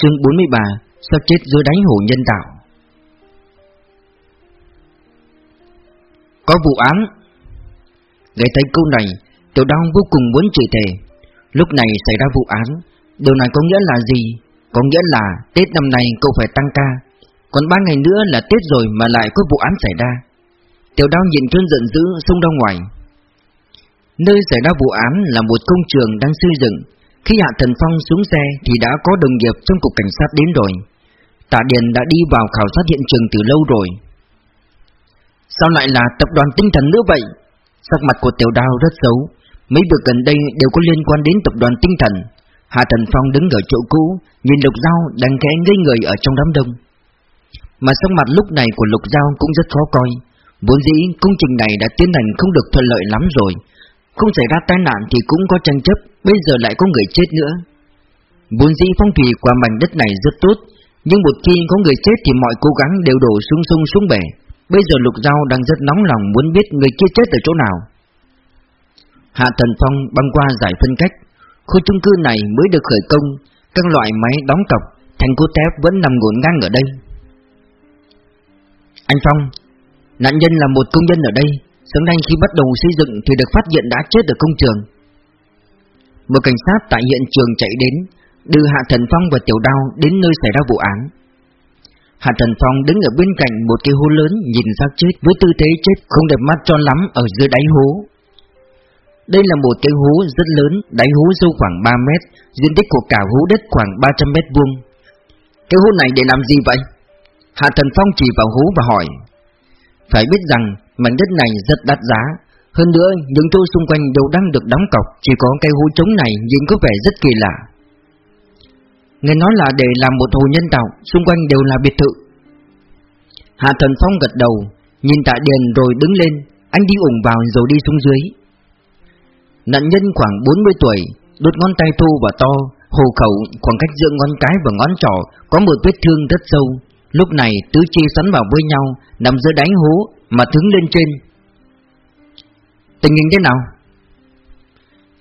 Chương 43 sắp chết dưới đáy hồ nhân tạo Có vụ án. Nghe thấy câu này, Tiểu Đao vô cùng muốn chửi thề. Lúc này xảy ra vụ án, Điều này có nghĩa là gì? Có nghĩa là Tết năm nay cậu phải tăng ca, Còn ba ngày nữa là Tết rồi mà lại có vụ án xảy ra. Tiểu Đao nhìn cơn giận dữ xông ra ngoài. Nơi xảy ra vụ án là một công trường đang xây dựng. Khi Hạ Thần Phong xuống xe thì đã có đồng nghiệp trong cục cảnh sát đến rồi Tạ Điền đã đi vào khảo sát hiện trường từ lâu rồi. Sao lại là tập đoàn tinh thần nữa vậy? Sắc mặt của tiểu đao rất xấu. Mấy việc gần đây đều có liên quan đến tập đoàn tinh thần. Hạ Thần Phong đứng ở chỗ cũ, Nhìn Lục Giao đang khẽ ngây người ở trong đám đông. Mà sắc mặt lúc này của Lục Giao cũng rất khó coi. Vốn dĩ công trình này đã tiến hành không được thuận lợi lắm rồi. Không xảy ra tai nạn thì cũng có tranh chấp, Bây giờ lại có người chết nữa. Vốn dĩ phong thủy qua mảnh đất này rất tốt, Nhưng một khi có người chết thì mọi cố gắng đều đổ xuống sông xuống bể. Bây giờ Lục Giao đang rất nóng lòng muốn biết người kia chết ở chỗ nào. Hạ Thần Phong băng qua giải phân cách. Khu chung cư này mới được khởi công, Các loại máy đóng cọc Thành cốt thép vẫn nằm ngổn ngang ở đây. Anh Phong, Nạn nhân là một công nhân ở đây. Sáng nay khi bắt đầu xây dựng Thì được phát hiện đã chết ở công trường. Một cảnh sát tại hiện trường chạy đến, Đưa Hạ Thần Phong và Tiểu Đao Đến nơi xảy ra vụ án. Hạ Thần Phong đứng ở bên cạnh một cái hố lớn Nhìn xác chết với tư thế chết Không đẹp mắt cho lắm ở dưới đáy hố. Đây là một cái hố rất lớn, Đáy hố sâu khoảng 3 mét, Diện tích của cả hố đất khoảng 300 mét vuông. Cái hố này để làm gì vậy? Hạ Thần Phong chỉ vào hố và hỏi. Phải biết rằng mảnh đất này rất đắt giá. Hơn nữa, những chỗ xung quanh đều đang được đóng cọc. Chỉ có cây hố trống này nhìn có vẻ rất kỳ lạ. Nghe nói là để làm một hồ nhân tạo, Xung quanh đều là biệt thự. Hạ Thần Phong gật đầu, Nhìn tại đèn rồi đứng lên. Anh đi ủng vào rồi đi xuống dưới. Nạn nhân khoảng 40 tuổi, Đốt ngón tay thu và to Hồ khẩu khoảng cách giữa ngón cái và ngón trỏ, Có một vết thương rất sâu. Lúc này tứ chi sắn vào với nhau, Nằm giữa đáy hố mà thứng lên trên. Tình hình thế nào?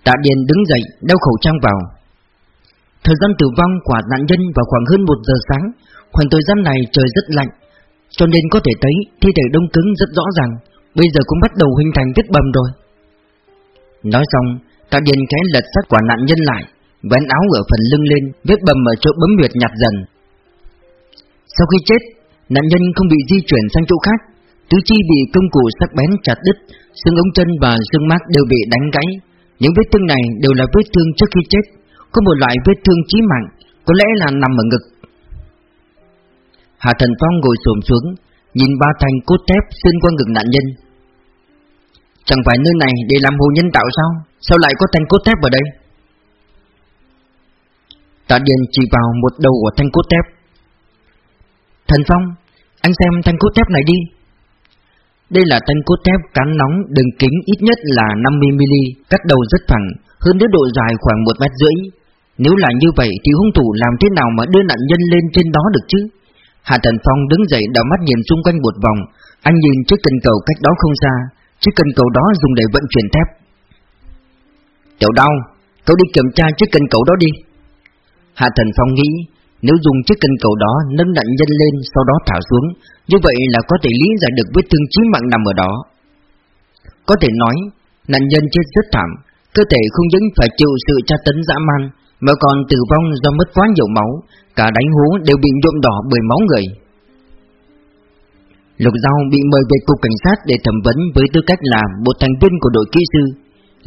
Tạ Điền đứng dậy, đeo khẩu trang vào. Thời gian tử vong của nạn nhân vào khoảng hơn 1 giờ sáng. Khoảng thời gian này trời rất lạnh, Cho nên có thể thấy thi thể đông cứng rất rõ ràng. Bây giờ cũng bắt đầu hình thành vết bầm rồi. Nói xong, Tạ Điền cái lật sát quả nạn nhân lại, Vén áo ở phần lưng lên, Vết bầm ở chỗ bấm huyệt nhạt dần sau khi chết, nạn nhân không bị di chuyển sang chỗ khác, tứ chi bị công cụ sắc bén chặt đứt, xương ống chân và xương mác đều bị đánh gãy. Những vết thương này đều là vết thương trước khi chết, có một loại vết thương chí mạng, có lẽ là nằm ở ngực. Hạ Thần Phong ngồi xổm xuống, nhìn ba thanh cốt thép xuyên qua ngực nạn nhân. Chẳng phải nơi này để làm hồ nhân tạo sao? Sao lại có thanh cốt thép ở đây? Tạ Điền chỉ vào một đầu của thanh cốt thép Thần Phong, anh xem thanh cốt thép này đi. Đây là thanh cốt thép cán nóng đường kính ít nhất là 50mm, cắt đầu rất thẳng, hơn nữa độ dài khoảng 1 mét rưỡi. Nếu là như vậy thì hung thủ làm thế nào mà đưa nạn nhân lên trên đó được chứ? Hạ Thần Phong đứng dậy đảo mắt nhìn xung quanh một vòng, anh nhìn chiếc cần cầu cách đó không xa, chiếc cần cầu đó dùng để vận chuyển thép. Tiểu đau, cậu đi kiểm tra chiếc cần cầu đó đi. Hạ Thần Phong nghĩ, nếu dùng chiếc cân cầu đó nâng nạn nhân lên sau đó thả xuống, như vậy là có thể lý giải được vết thương chí mạng nằm ở đó. Có thể nói, nạn nhân chết rất thảm, cơ thể không những phải chịu sự tra tấn dã man, mà còn tử vong do mất quá nhiều máu, cả đánh hú đều bị nhuộm đỏ bởi máu người. Lục Giao bị mời về cục cảnh sát để thẩm vấn với tư cách là một thành viên của đội kỹ sư.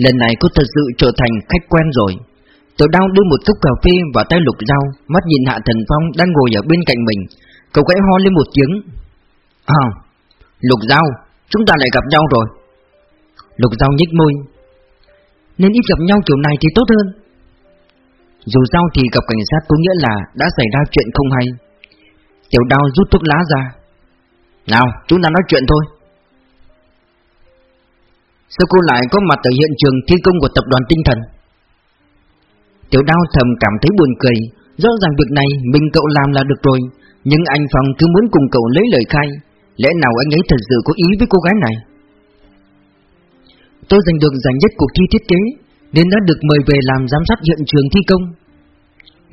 Lần này cô thật sự trở thành khách quen rồi. Tiểu đao đưa một cốc cà phê vào tay lục dao Mắt nhìn hạ thần phong đang ngồi ở bên cạnh mình. Cậu gãy ho lên một tiếng. À Lục dao Chúng ta lại gặp nhau rồi. Lục dao nhếch môi. Nên ít gặp nhau kiểu này thì tốt hơn. Dù sao thì gặp cảnh sát có nghĩa là Đã xảy ra chuyện không hay. Tiểu đao rút thuốc lá ra. Nào, chúng ta nói chuyện thôi. Sao cô lại có mặt ở hiện trường thi công của tập đoàn tinh thần? Tiểu đao thầm cảm thấy buồn cười. Rõ ràng việc này mình cậu làm là được rồi, Nhưng anh Phong cứ muốn cùng cậu lấy lời khai. Lẽ nào anh ấy thật sự có ý với cô gái này? Tôi giành được giải nhất cuộc thi thiết kế, Nên đã được mời về làm giám sát hiện trường thi công.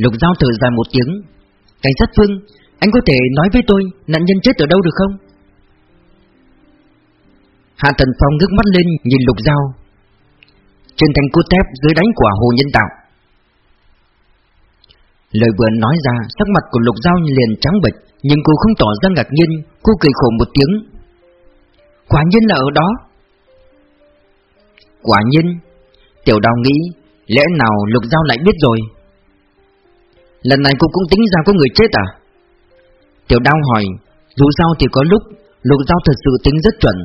Lục Giao thở dài một tiếng. Cảnh sát Phương, Anh có thể nói với tôi Nạn nhân chết ở đâu được không? Hạ Thần Phong ngước mắt lên nhìn Lục Giao. Trên thành cốt thép dưới đánh quả hồ nhân tạo Lời vừa nói ra, Sắc mặt của Lục Giao liền trắng bệch, Nhưng cô không tỏ ra ngạc nhiên, Cô cười khổ một tiếng. Quả nhiên là ở đó. Quả nhiên, Tiểu đào nghĩ, Lẽ nào Lục Giao lại biết rồi? Lần này cô cũng tính ra có người chết à? Tiểu Đào hỏi, Dù sao thì có lúc, Lục Giao thật sự tính rất chuẩn.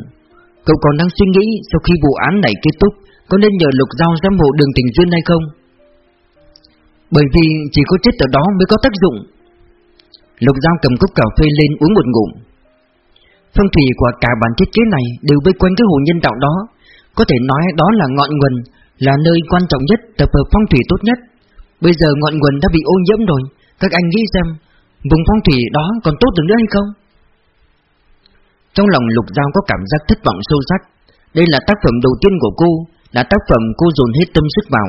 Cậu còn đang suy nghĩ Sau khi vụ án này kết thúc, Có nên nhờ Lục Giao giám hộ đường tình duyên hay không? Bởi vì chỉ có chết ở đó mới có tác dụng. Lục Giao cầm cốc cà phê lên uống một ngụm. Phong thủy của cả bản thiết kế này Đều vây quanh cái hồ nhân đạo đó. Có thể nói đó là ngọn nguồn, Là nơi quan trọng nhất, tập hợp phong thủy tốt nhất. Bây giờ ngọn nguồn đã bị ô nhiễm rồi. Các anh nghĩ xem, Vùng phong thủy đó còn tốt được nữa hay không? Trong lòng Lục Giao có cảm giác thất vọng sâu sắc. Đây là tác phẩm đầu tiên của cô, Là tác phẩm cô dồn hết tâm sức vào.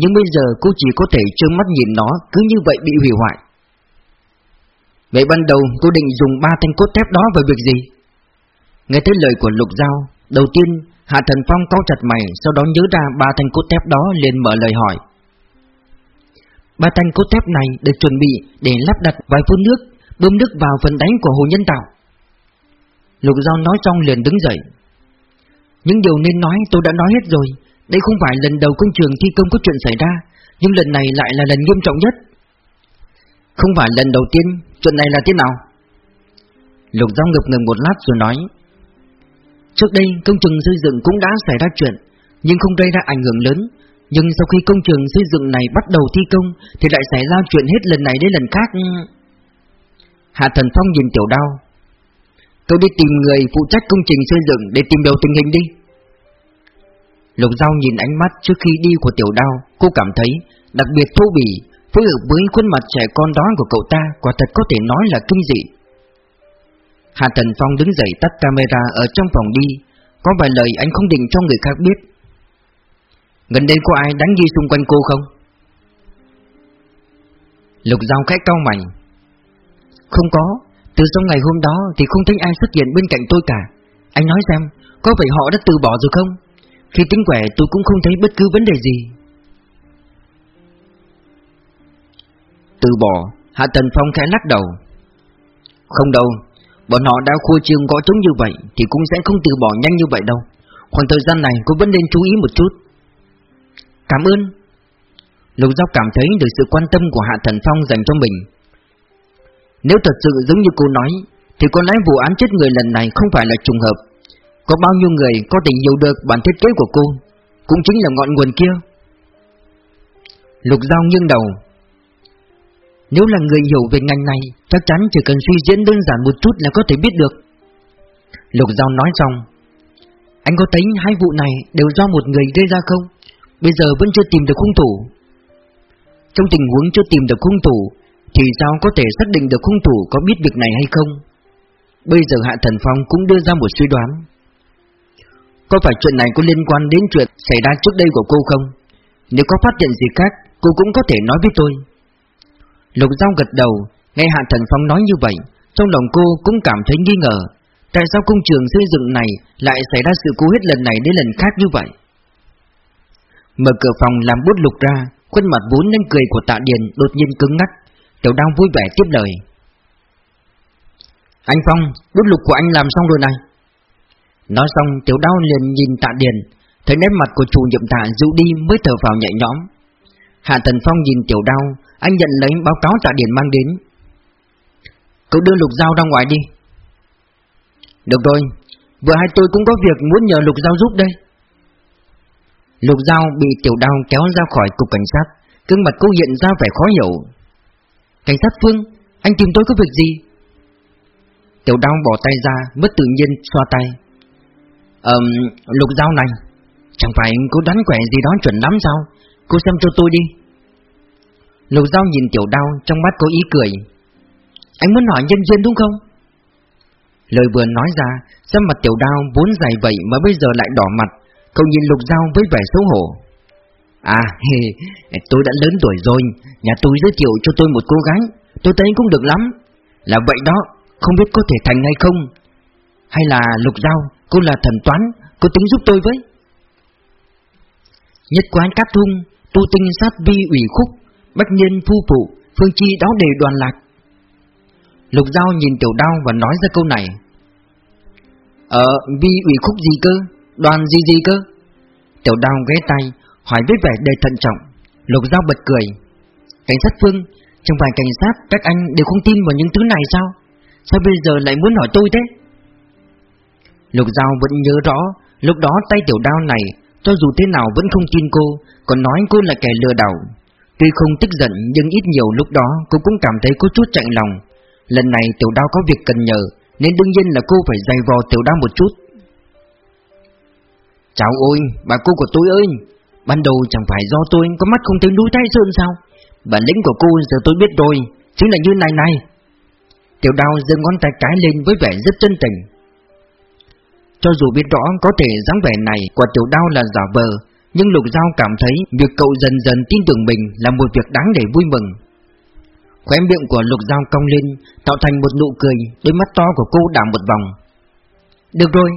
Nhưng bây giờ cô chỉ có thể trơ mắt nhìn nó Cứ như vậy bị hủy hoại Vậy ban đầu cô định dùng ba thanh cốt thép đó vào việc gì? Nghe thấy lời của Lục Giao Đầu tiên Hạ Thần Phong cau chặt mày Sau đó nhớ ra ba thanh cốt thép đó liền mở lời hỏi Ba thanh cốt thép này được chuẩn bị để lắp đặt vài phun nước, bơm nước vào phần đáy của hồ nhân tạo. Lục Giao nói xong liền đứng dậy. Những điều nên nói tôi đã nói hết rồi. Đây không phải lần đầu công trường thi công có chuyện xảy ra, nhưng lần này lại là lần nghiêm trọng nhất. Không phải lần đầu tiên, chuyện này là thế nào? Lục Giao ngập ngừng một lát rồi nói. Trước đây công trường xây dựng cũng đã xảy ra chuyện, nhưng không gây ra ảnh hưởng lớn, nhưng sau khi công trường xây dựng này bắt đầu thi công Thì lại xảy ra chuyện hết lần này đến lần khác Hạ Thần Phong nhìn Tiểu Đao Tôi đi tìm người phụ trách công trình xây dựng để tìm đầu tình hình đi Lục Giao nhìn ánh mắt trước khi đi của Tiểu Đao, Cô cảm thấy đặc biệt thú bỉ Phối hợp với khuôn mặt trẻ con đó của cậu ta Quả thật có thể nói là kinh dị Hạ Thần Phong đứng dậy tắt camera ở trong phòng đi, Có vài lời anh không định cho người khác biết Gần đây có ai đánh ghi xung quanh cô không? Lục Giao khẽ cao mày Không có, Từ sau ngày hôm đó thì không thấy ai xuất hiện bên cạnh tôi cả Anh nói xem, Có phải họ đã từ bỏ rồi không? Khi tính quẻ, tôi cũng không thấy bất cứ vấn đề gì. Từ bỏ, Hạ Tần Phong khẽ lắc đầu. Không đâu, Bọn họ đã khua trương gõ trống như vậy Thì cũng sẽ không từ bỏ nhanh như vậy đâu. Khoảng thời gian này cô vẫn nên chú ý một chút. Cảm ơn. Lục Giao cảm thấy được sự quan tâm của Hạ Thần Phong dành cho mình. Nếu thật sự giống như cô nói, Thì có lẽ vụ án chết người lần này không phải là trùng hợp. Có bao nhiêu người có thể hiểu được bản thiết kế của cô? Cũng chính là ngọn nguồn kia. Lục Giao nghiêng đầu. Nếu là người hiểu về ngành này, Chắc chắn chỉ cần suy diễn đơn giản một chút là có thể biết được. Lục Giao nói xong. Anh có thấy hai vụ này đều do một người gây ra không? Bây giờ vẫn chưa tìm được hung thủ. Trong tình huống chưa tìm được hung thủ, Thì sao có thể xác định được hung thủ có biết việc này hay không? Bây giờ Hạ Thần Phong cũng đưa ra một suy đoán. Có phải chuyện này có liên quan đến chuyện xảy ra trước đây của cô không? Nếu có phát hiện gì khác Cô cũng có thể nói với tôi. Lục Giao gật đầu Nghe Hạ Thần Phong nói như vậy Trong lòng cô cũng cảm thấy nghi ngờ. Tại sao công trường xây dựng này Lại xảy ra sự cố hết lần này đến lần khác như vậy? Mở cửa phòng làm bút lục ra Khuôn mặt vốn nên cười của tạ điền đột nhiên cứng ngắt, Tiểu đang vui vẻ tiếp lời. Anh Phong, bút lục của anh làm xong rồi này. Nói xong, tiểu đao liền nhìn tạ điền, Thấy nét mặt của chủ nhiệm tạ dịu đi mới thở vào nhẹ nhõm. Hạ Thần Phong nhìn tiểu đao, Anh nhận lấy báo cáo tạ điền mang đến. Cậu đưa lục dao ra ngoài đi. Được rồi, Vừa hai tôi cũng có việc muốn nhờ lục dao giúp đây. Lục dao bị tiểu đao kéo ra khỏi cục cảnh sát, gương mặt cô hiện ra vẻ khó hiểu. Cảnh sát Phương, Anh tìm tôi có việc gì? Tiểu đao bỏ tay ra, Mất tự nhiên xoa tay. Ờm Lục Giao này Chẳng phải cô đoán quẻ gì đó chuẩn lắm sao? Cô xem cho tôi đi. Lục Giao nhìn tiểu đao Trong mắt có ý cười. Anh muốn hỏi nhân duyên đúng không? Lời vừa nói ra Xem mặt tiểu đao vốn dài vậy Mà bây giờ lại đỏ mặt Cậu nhìn Lục Giao với vẻ xấu hổ. À, tôi đã lớn tuổi rồi Nhà tôi giới thiệu cho tôi một cô gái tôi thấy cũng được lắm. Là vậy đó, không biết có thể thành hay không? Hay là Lục Giao, cô là thần toán Cô tính giúp tôi với. Nhất quán cát thung Tu tinh sát vi ủy khúc Bách nhân phu phụ Phương chi đáo đề đoàn lạc. Lục Giao nhìn tiểu đao và nói ra câu này. Ờ, vi ủy khúc gì cơ? Đoàn gì gì cơ? Tiểu đao ghé tay Hỏi với vẻ đầy thận trọng. Lục Giao bật cười. Cảnh sát Phương Trong vài cảnh sát các anh đều không tin vào những thứ này sao? Sao bây giờ lại muốn hỏi tôi thế? Lục Giao vẫn nhớ rõ Lúc đó tay tiểu đao này Cho dù thế nào vẫn không tin cô Còn nói cô là kẻ lừa đảo. Tuy không tức giận nhưng ít nhiều lúc đó Cô cũng cảm thấy có chút chạnh lòng. Lần này tiểu đao có việc cần nhờ Nên đương nhiên là cô phải dày vò tiểu đao một chút. Cháu ơi, bà cô của tôi ơi! Ban đầu chẳng phải do tôi có mắt không thấy núi Thái Sơn sao? Bản lĩnh của cô giờ tôi biết rồi Chính là như này này. Tiểu đao giơ ngón tay cái lên với vẻ rất chân tình cho dù biết rõ có thể dáng vẻ này của tiểu đao là giả vờ, Nhưng lục giao cảm thấy việc cậu dần dần tin tưởng mình là một việc đáng để vui mừng. Khóe miệng của lục giao cong lên, Tạo thành một nụ cười, Đôi mắt to của cô đảo một vòng. Được rồi.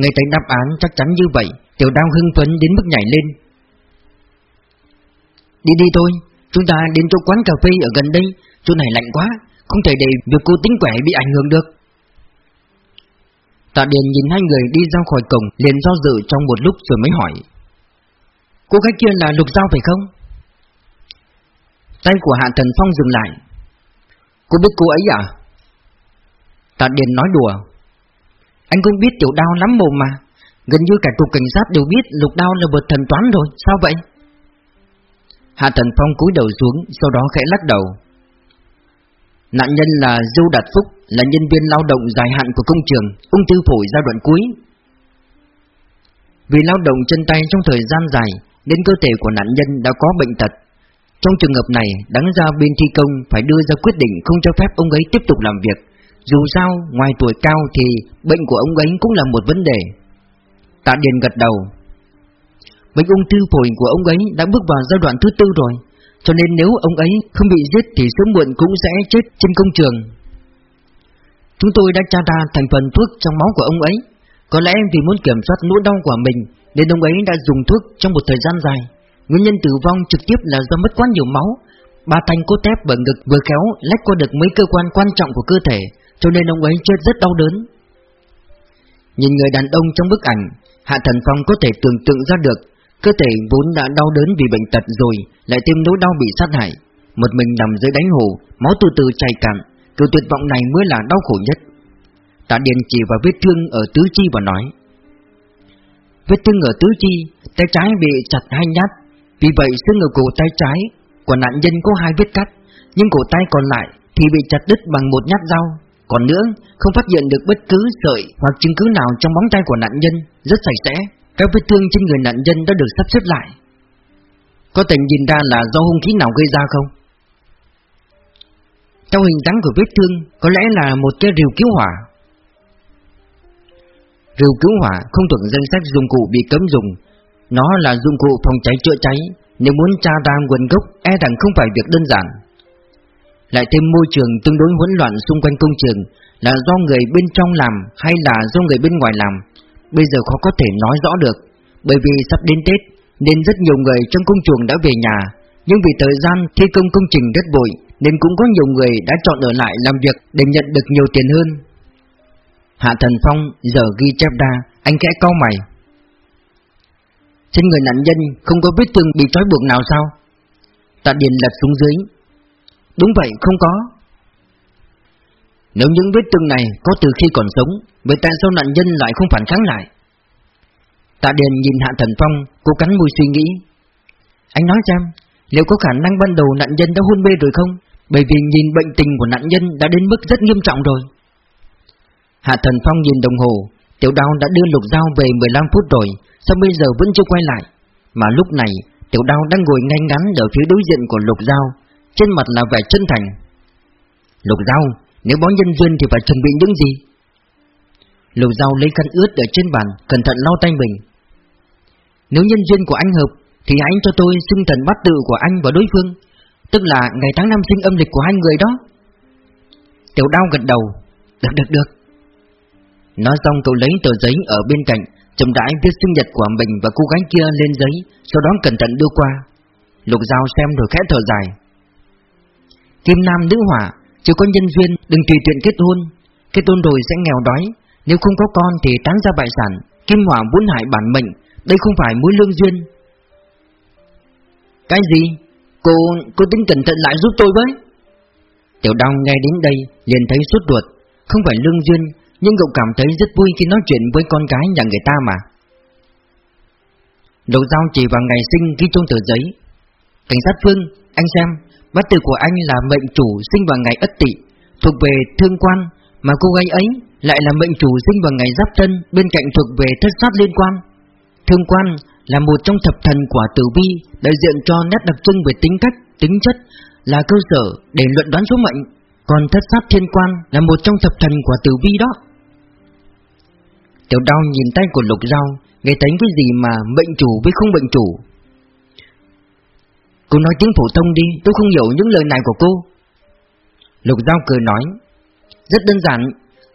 Nghe thấy đáp án chắc chắn như vậy, Tiểu đao hưng phấn đến mức nhảy lên. Đi đi thôi, Chúng ta đến chỗ quán cà phê ở gần đây, Chỗ này lạnh quá, Không thể để việc cô tính quẻ bị ảnh hưởng được. Tạ Điền nhìn hai người đi ra khỏi cổng liền do dự trong một lúc rồi mới hỏi Cô gái kia là Lục Giao phải không? Tay của Hạ Thần Phong dừng lại Cô biết cô ấy à? Tạ Điền nói đùa Anh cũng biết tiểu đao lắm mồm mà Gần như cả cục cảnh sát đều biết Lục Đao là một thần toán rồi, sao vậy? Hạ Thần Phong cúi đầu xuống, sau đó khẽ lắc đầu. Nạn nhân là Du Đạt Phúc, là nhân viên lao động dài hạn của công trường, ung thư phổi giai đoạn cuối. Vì lao động chân tay trong thời gian dài, nên cơ thể của nạn nhân đã có bệnh tật. Trong trường hợp này, đáng ra bên thi công phải đưa ra quyết định không cho phép ông ấy tiếp tục làm việc. Dù sao, ngoài tuổi cao thì bệnh của ông ấy cũng là một vấn đề. Tạ Điền gật đầu Bệnh ung thư phổi của ông ấy đã bước vào giai đoạn thứ tư rồi Cho nên nếu ông ấy không bị giết thì sớm muộn cũng sẽ chết trên công trường Chúng tôi đã tra ra thành phần thuốc trong máu của ông ấy. Có lẽ vì muốn kiểm soát nỗi đau của mình, Nên ông ấy đã dùng thuốc trong một thời gian dài. Nguyên nhân tử vong trực tiếp là do mất quá nhiều máu. Ba thanh cốt thép ở ngực vừa khéo lách qua được mấy cơ quan quan trọng của cơ thể, Cho nên ông ấy chết rất đau đớn. Nhìn người đàn ông trong bức ảnh, Hạ Thần Phong có thể tưởng tượng ra được, Cơ thể vốn đã đau đớn vì bệnh tật rồi, Lại thêm nỗi đau bị sát hại. Một mình nằm dưới đánh hồ, Máu từ từ chảy cạn. Sự tuyệt vọng này mới là đau khổ nhất Tạ Điền chỉ vào vết thương ở tứ chi và nói Vết thương ở tứ chi Tay trái bị chặt hai nhát Vì vậy xương ở cổ tay trái Của nạn nhân có hai vết cắt Nhưng cổ tay còn lại thì bị chặt đứt bằng một nhát dao còn nữa, không phát hiện được bất cứ sợi hoặc chứng cứ nào trong móng tay của nạn nhân, rất sạch sẽ. Các vết thương trên người nạn nhân đã được sắp xếp lại. Có thể nhìn ra là do hung khí nào gây ra không? Trong hình dáng của vết thương, có lẽ là một cái rìu cứu hỏa. Rìu cứu hỏa không thuộc danh sách dụng cụ bị cấm dùng. Nó là dụng cụ phòng cháy chữa cháy, nếu muốn tra ra nguồn gốc e rằng không phải việc đơn giản. Lại thêm môi trường tương đối hỗn loạn xung quanh công trường Là do người bên trong làm hay là do người bên ngoài làm Bây giờ khó có thể nói rõ được Bởi vì sắp đến Tết Nên rất nhiều người trong công trường đã về nhà Nhưng vì thời gian thi công công trình rất vội nên cũng có nhiều người đã chọn ở lại làm việc Để nhận được nhiều tiền hơn. Hạ Thần Phong giờ ghi chép ra Anh kẽ cau mày. Trên người nạn nhân không có vết thương bị trói buộc nào sao? Tạ Điền lật xuống dưới. Đúng vậy, không có. Nếu những vết thương này có từ khi còn sống Vậy tại sao nạn nhân lại không phản kháng lại? Tạ Điền nhìn Hạ Thần Phong cố cắn môi suy nghĩ. Anh nói xem Liệu có khả năng ban đầu nạn nhân đã hôn mê rồi không? Bởi vì nhìn bệnh tình của nạn nhân đã đến mức rất nghiêm trọng rồi. Hạ Thần Phong nhìn đồng hồ, Tiểu đao đã đưa lục dao về 15 phút rồi, Sao bây giờ vẫn chưa quay lại? Mà lúc này, Tiểu đao đang ngồi ngay ngắn ở phía đối diện của lục dao, trên mặt là vẻ chân thành. Lục Giao Nếu bó nhân duyên thì phải chuẩn bị những gì? Lục Giao lấy khăn ướt ở trên bàn, Cẩn thận lau tay mình. Nếu nhân duyên của anh hợp, Thì anh cho tôi xưng thần bắt tự của anh và đối phương. Tức là ngày tháng năm sinh âm lịch của hai người đó. Tiểu đao gật đầu. Được được được. Nói xong cậu lấy tờ giấy ở bên cạnh, chậm rãi viết sinh nhật của mình và cô gái kia lên giấy, Sau đó cẩn thận đưa qua. Lục Giao xem rồi khẽ thở dài. Kim Nam nữ hỏa Chưa có nhân duyên, đừng tùy tiện kết hôn. Kết hôn rồi sẽ nghèo đói. Nếu không có con thì tán ra bại sản. Kim Hỏa muốn hại bản mệnh, Đây không phải mối lương duyên. Cái gì? Cô, cô tính cẩn thận lại giúp tôi với. Tiểu Đông nghe đến đây liền thấy suốt ruột. Không phải lương duyên Nhưng cậu cảm thấy rất vui khi nói chuyện với con gái nhà người ta mà. Đầu dao chỉ vào ngày sinh ghi trong tờ giấy. Cảnh sát Phương, anh xem Bát tử của anh là mệnh chủ sinh vào ngày ất tỵ Thuộc về thương quan Mà cô gái ấy lại là mệnh chủ sinh vào ngày giáp thân Bên cạnh thuộc về thất sát liên quan. Thương quan là một trong thập thần quả tử vi Đại diện cho nét đặc trưng về tính cách, tính chất Là cơ sở để luận đoán số mệnh. Còn thất sát thiên quan là một trong thập thần quả tử vi đó. Tiểu đau nhìn tay của lục dao Nghe thấy cái gì mà mệnh chủ với không mệnh chủ? Cô nói tiếng phổ thông đi Tôi không hiểu những lời này của cô. Lục Giao cười nói Rất đơn giản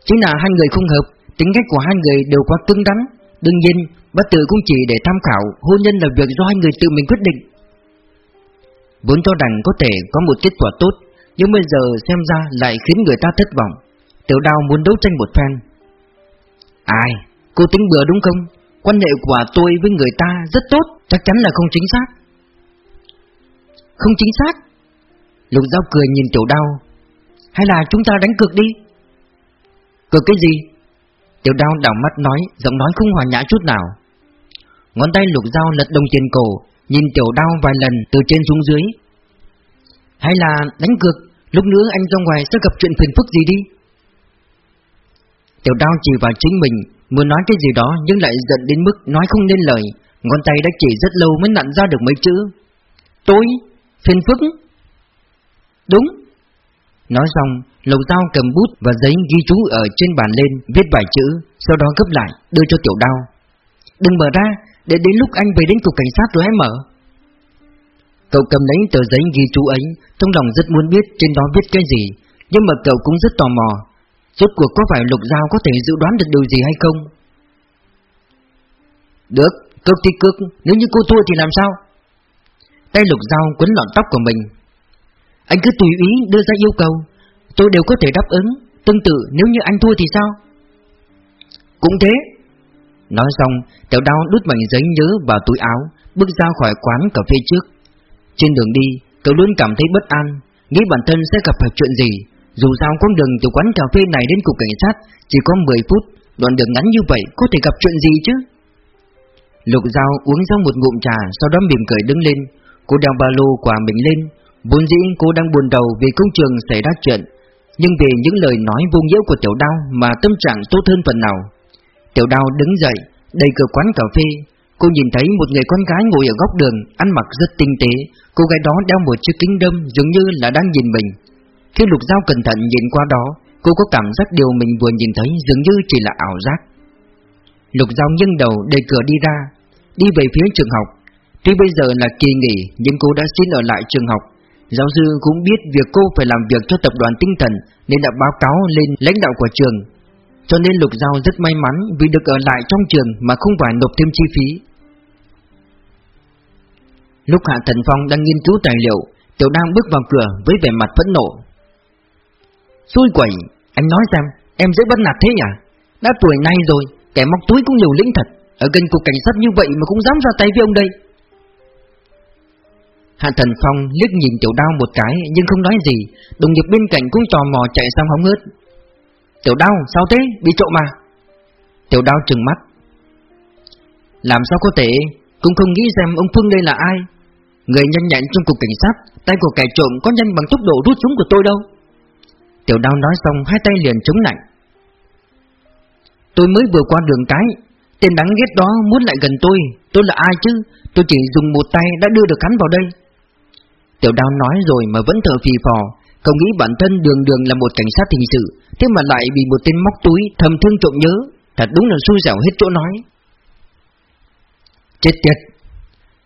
Chính là hai người không hợp Tính cách của hai người đều quá cứng đắn Đương nhiên bất tử cũng chỉ để tham khảo, Hôn nhân là việc do hai người tự mình quyết định. Vốn cho rằng có thể có một kết quả tốt, Nhưng bây giờ xem ra lại khiến người ta thất vọng. Tiểu đào muốn đấu tranh một phen. Ai, Cô tính bừa đúng không? Quan hệ của tôi với người ta rất tốt, Chắc chắn là không chính xác. Không chính xác? Lục Giao cười nhìn tiểu đao. Hay là chúng ta đánh cược đi? Cược cái gì? Tiểu đao đảo mắt nói, Giọng nói không hòa nhã chút nào. Ngón tay lục dao lật đồng tiền cổ, Nhìn tiểu đao vài lần từ trên xuống dưới. Hay là đánh cược, Lúc nữa anh ra ngoài sẽ gặp chuyện phiền phức gì đi. Tiểu đao chỉ vào chính mình, Muốn nói cái gì đó nhưng lại giận đến mức nói không nên lời. Ngón tay đã chỉ rất lâu mới nặn ra được mấy chữ. Tôi? Phiền phức? Đúng. Nói xong, lục dao cầm bút và giấy ghi chú ở trên bàn lên, Viết vài chữ, Sau đó gấp lại, đưa cho tiểu đao. Đừng mở ra để đến lúc anh về đến cục cảnh sát rồi hãy mở. Cậu cầm lấy tờ giấy ghi chú ấy, Trong lòng rất muốn biết trên đó viết cái gì, Nhưng mà cậu cũng rất tò mò. Rốt cuộc có phải lục dao có thể dự đoán được điều gì hay không? Được Cược thì cược Nếu như cô thua thì làm sao? Tay lục dao quấn lọn tóc của mình. Anh cứ tùy ý đưa ra yêu cầu, Tôi đều có thể đáp ứng, Tương tự, nếu như anh thua thì sao? Cũng thế. Nói xong, Tiểu đao đút mảnh giấy nhớ vào túi áo, Bước ra khỏi quán cà phê trước. Trên đường đi, Cậu luôn cảm thấy bất an, Nghĩ bản thân sẽ gặp phải chuyện gì. Dù sao con đường từ quán cà phê này đến cục cảnh sát Chỉ có 10 phút, Đoạn đường ngắn như vậy có thể gặp chuyện gì chứ? Lục Giao uống xong một ngụm trà, Sau đó mỉm cười đứng lên. Cô đeo ba lô quả mình lên, Vốn dĩ cô đang buồn đầu vì công trường xảy ra chuyện, Nhưng vì những lời nói vô nghĩa của tiểu đao Mà tâm trạng tốt hơn phần nào. Tiểu đao đứng dậy Đầy cửa quán cà phê. Cô nhìn thấy một người con gái ngồi ở góc đường, Ăn mặc rất tinh tế. Cô gái đó đeo một chiếc kính đâm Dường như là đang nhìn mình. Khi lục dao cẩn thận nhìn qua đó, Cô có cảm giác điều mình vừa nhìn thấy Dường như chỉ là ảo giác. Lục dao nghiêng đầu đẩy cửa đi ra, Đi về phía trường học. Tuy bây giờ là kỳ nghỉ, Nhưng cô đã xin ở lại trường học. Giáo sư cũng biết việc cô phải làm việc cho tập đoàn tinh thần, Nên đã báo cáo lên lãnh đạo của trường. Cho nên Lục Giao rất may mắn Vì được ở lại trong trường mà không phải nộp thêm chi phí. Lúc Hạ Thần Phong đang nghiên cứu tài liệu Tiểu Đam bước vào cửa với vẻ mặt phẫn nộ. Xui quẩy Anh nói xem Em dễ bắt nạt thế nhỉ? Đã tuổi nay rồi Kẻ móc túi cũng nhiều lĩnh thật. Ở gần cục cảnh sát như vậy mà cũng dám ra tay với ông đây. Hạ Thần Phong liếc nhìn Tiểu Đao một cái nhưng không nói gì, đồng nghiệp bên cạnh cũng tò mò chạy sang hóng hớt. Tiểu Đao, sao thế? Bị trộm mà. Tiểu Đao trừng mắt. Làm sao có thể? Cũng không nghĩ xem ông Phương đây là ai. Người nhanh nhạy trong cục cảnh sát, tay của kẻ trộm có nhanh bằng tốc độ rút súng của tôi đâu. Tiểu Đao nói xong hai tay liền chống lạnh. Tôi mới vừa qua đường cái, tên đáng ghét đó muốn lại gần tôi, tôi là ai chứ? Tôi chỉ dùng một tay đã đưa được hắn vào đây. Tiểu đao nói rồi mà vẫn thở phì phò không nghĩ bản thân đường đường là một cảnh sát hình sự, Thế mà lại bị một tên móc túi thầm thương trộm nhớ. Thật đúng là xui xẻo hết chỗ nói. Chết tiệt.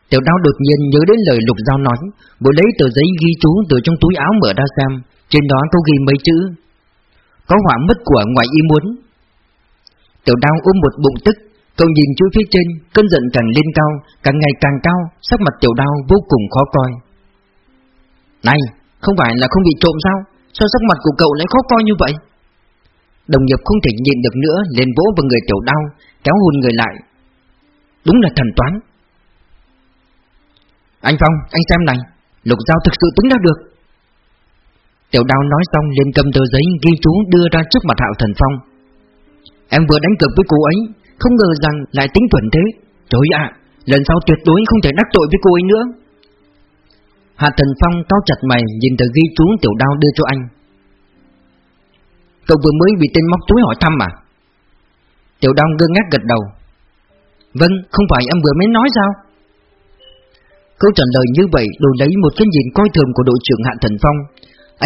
Tiểu đao đột nhiên nhớ đến lời lục giao nói Bộ lấy tờ giấy ghi chú từ trong túi áo mở ra xem, Trên đó có ghi mấy chữ. Có hỏa mất của ngoài ý muốn. Tiểu đao ôm một bụng tức, Cậu nhìn chữ phía trên, Cơn giận càng lên cao, Càng ngày càng cao, Sắc mặt tiểu đao vô cùng khó coi. Này! Không phải là không bị trộm sao? Sao sắc mặt của cậu lại khó coi như vậy? Đồng nghiệp không thể nhịn được nữa liền vỗ vào người tiểu đao Kéo hồn người lại. Đúng là thần toán. Anh Phong, anh xem này Lục Giao thực sự tính ra được. Tiểu đao nói xong liền cầm tờ giấy ghi chú đưa ra trước mặt Hạo Thần Phong. Em vừa đánh cược với cô ấy Không ngờ rằng lại tính chuẩn thế. Trời ạ, lần sau tuyệt đối không thể đắc tội với cô ấy nữa. Hạ Thần Phong cao chặt mày nhìn tờ ghi chú tiểu đao đưa cho anh. Cậu vừa mới bị tên móc túi hỏi thăm à? Tiểu đao ngơ ngác gật đầu. Vâng, không phải em vừa mới nói sao? Câu trả lời như vậy đồ lấy một cái nhìn coi thường của đội trưởng Hạ Thần Phong.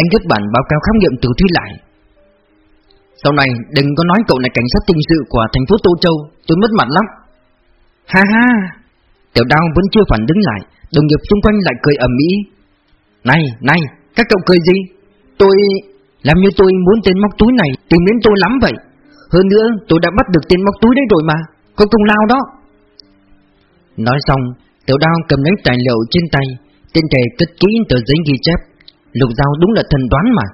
Anh gấp bản báo cáo khám nghiệm tử thi lại. Sau này đừng có nói cậu là cảnh sát tình sự của thành phố Tô Châu Tôi mất mặt lắm. Ha ha! Tiểu đao vẫn chưa phản đứng lại. Đồng nghiệp xung quanh lại cười ầm ĩ. Này, này, các cậu cười gì? Tôi... Làm như tôi muốn tên móc túi này tìm đến tôi lắm vậy. Hơn nữa tôi đã bắt được tên móc túi đấy rồi mà Có công lao đó. Nói xong Tiểu đao cầm lấy tài liệu trên tay Tên thề cất kỹ tờ giấy ghi chép. Lục dao đúng là thần đoán mà.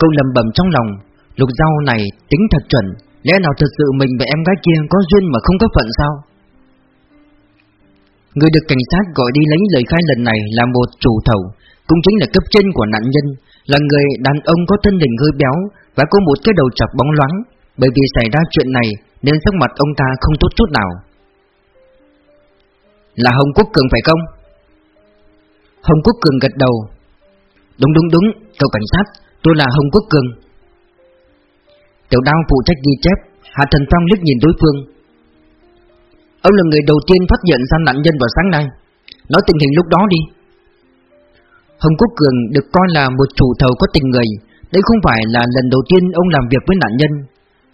Câu lầm bầm trong lòng Lục dao này tính thật chuẩn Lẽ nào thật sự mình và em gái kia có duyên mà không có phận sao? Người được cảnh sát gọi đi lấy lời khai lần này là một chủ thầu Cũng chính là cấp trên của nạn nhân Là người đàn ông có thân hình hơi béo Và có một cái đầu chọc bóng loáng. Bởi vì xảy ra chuyện này Nên sắc mặt ông ta không tốt chút nào. Là Hồng Quốc Cường phải không? Hồng Quốc Cường gật đầu. Đúng đúng đúng, cậu cảnh sát Tôi là Hồng Quốc Cường. Tiểu đao phụ trách ghi chép Hạ Thần Phong liếc nhìn đối phương. Ông là người đầu tiên phát hiện ra nạn nhân vào sáng nay. Nói tình hình lúc đó đi. Hồng Quốc Cường được coi là một chủ thầu có tình người. Đây không phải là lần đầu tiên ông làm việc với nạn nhân.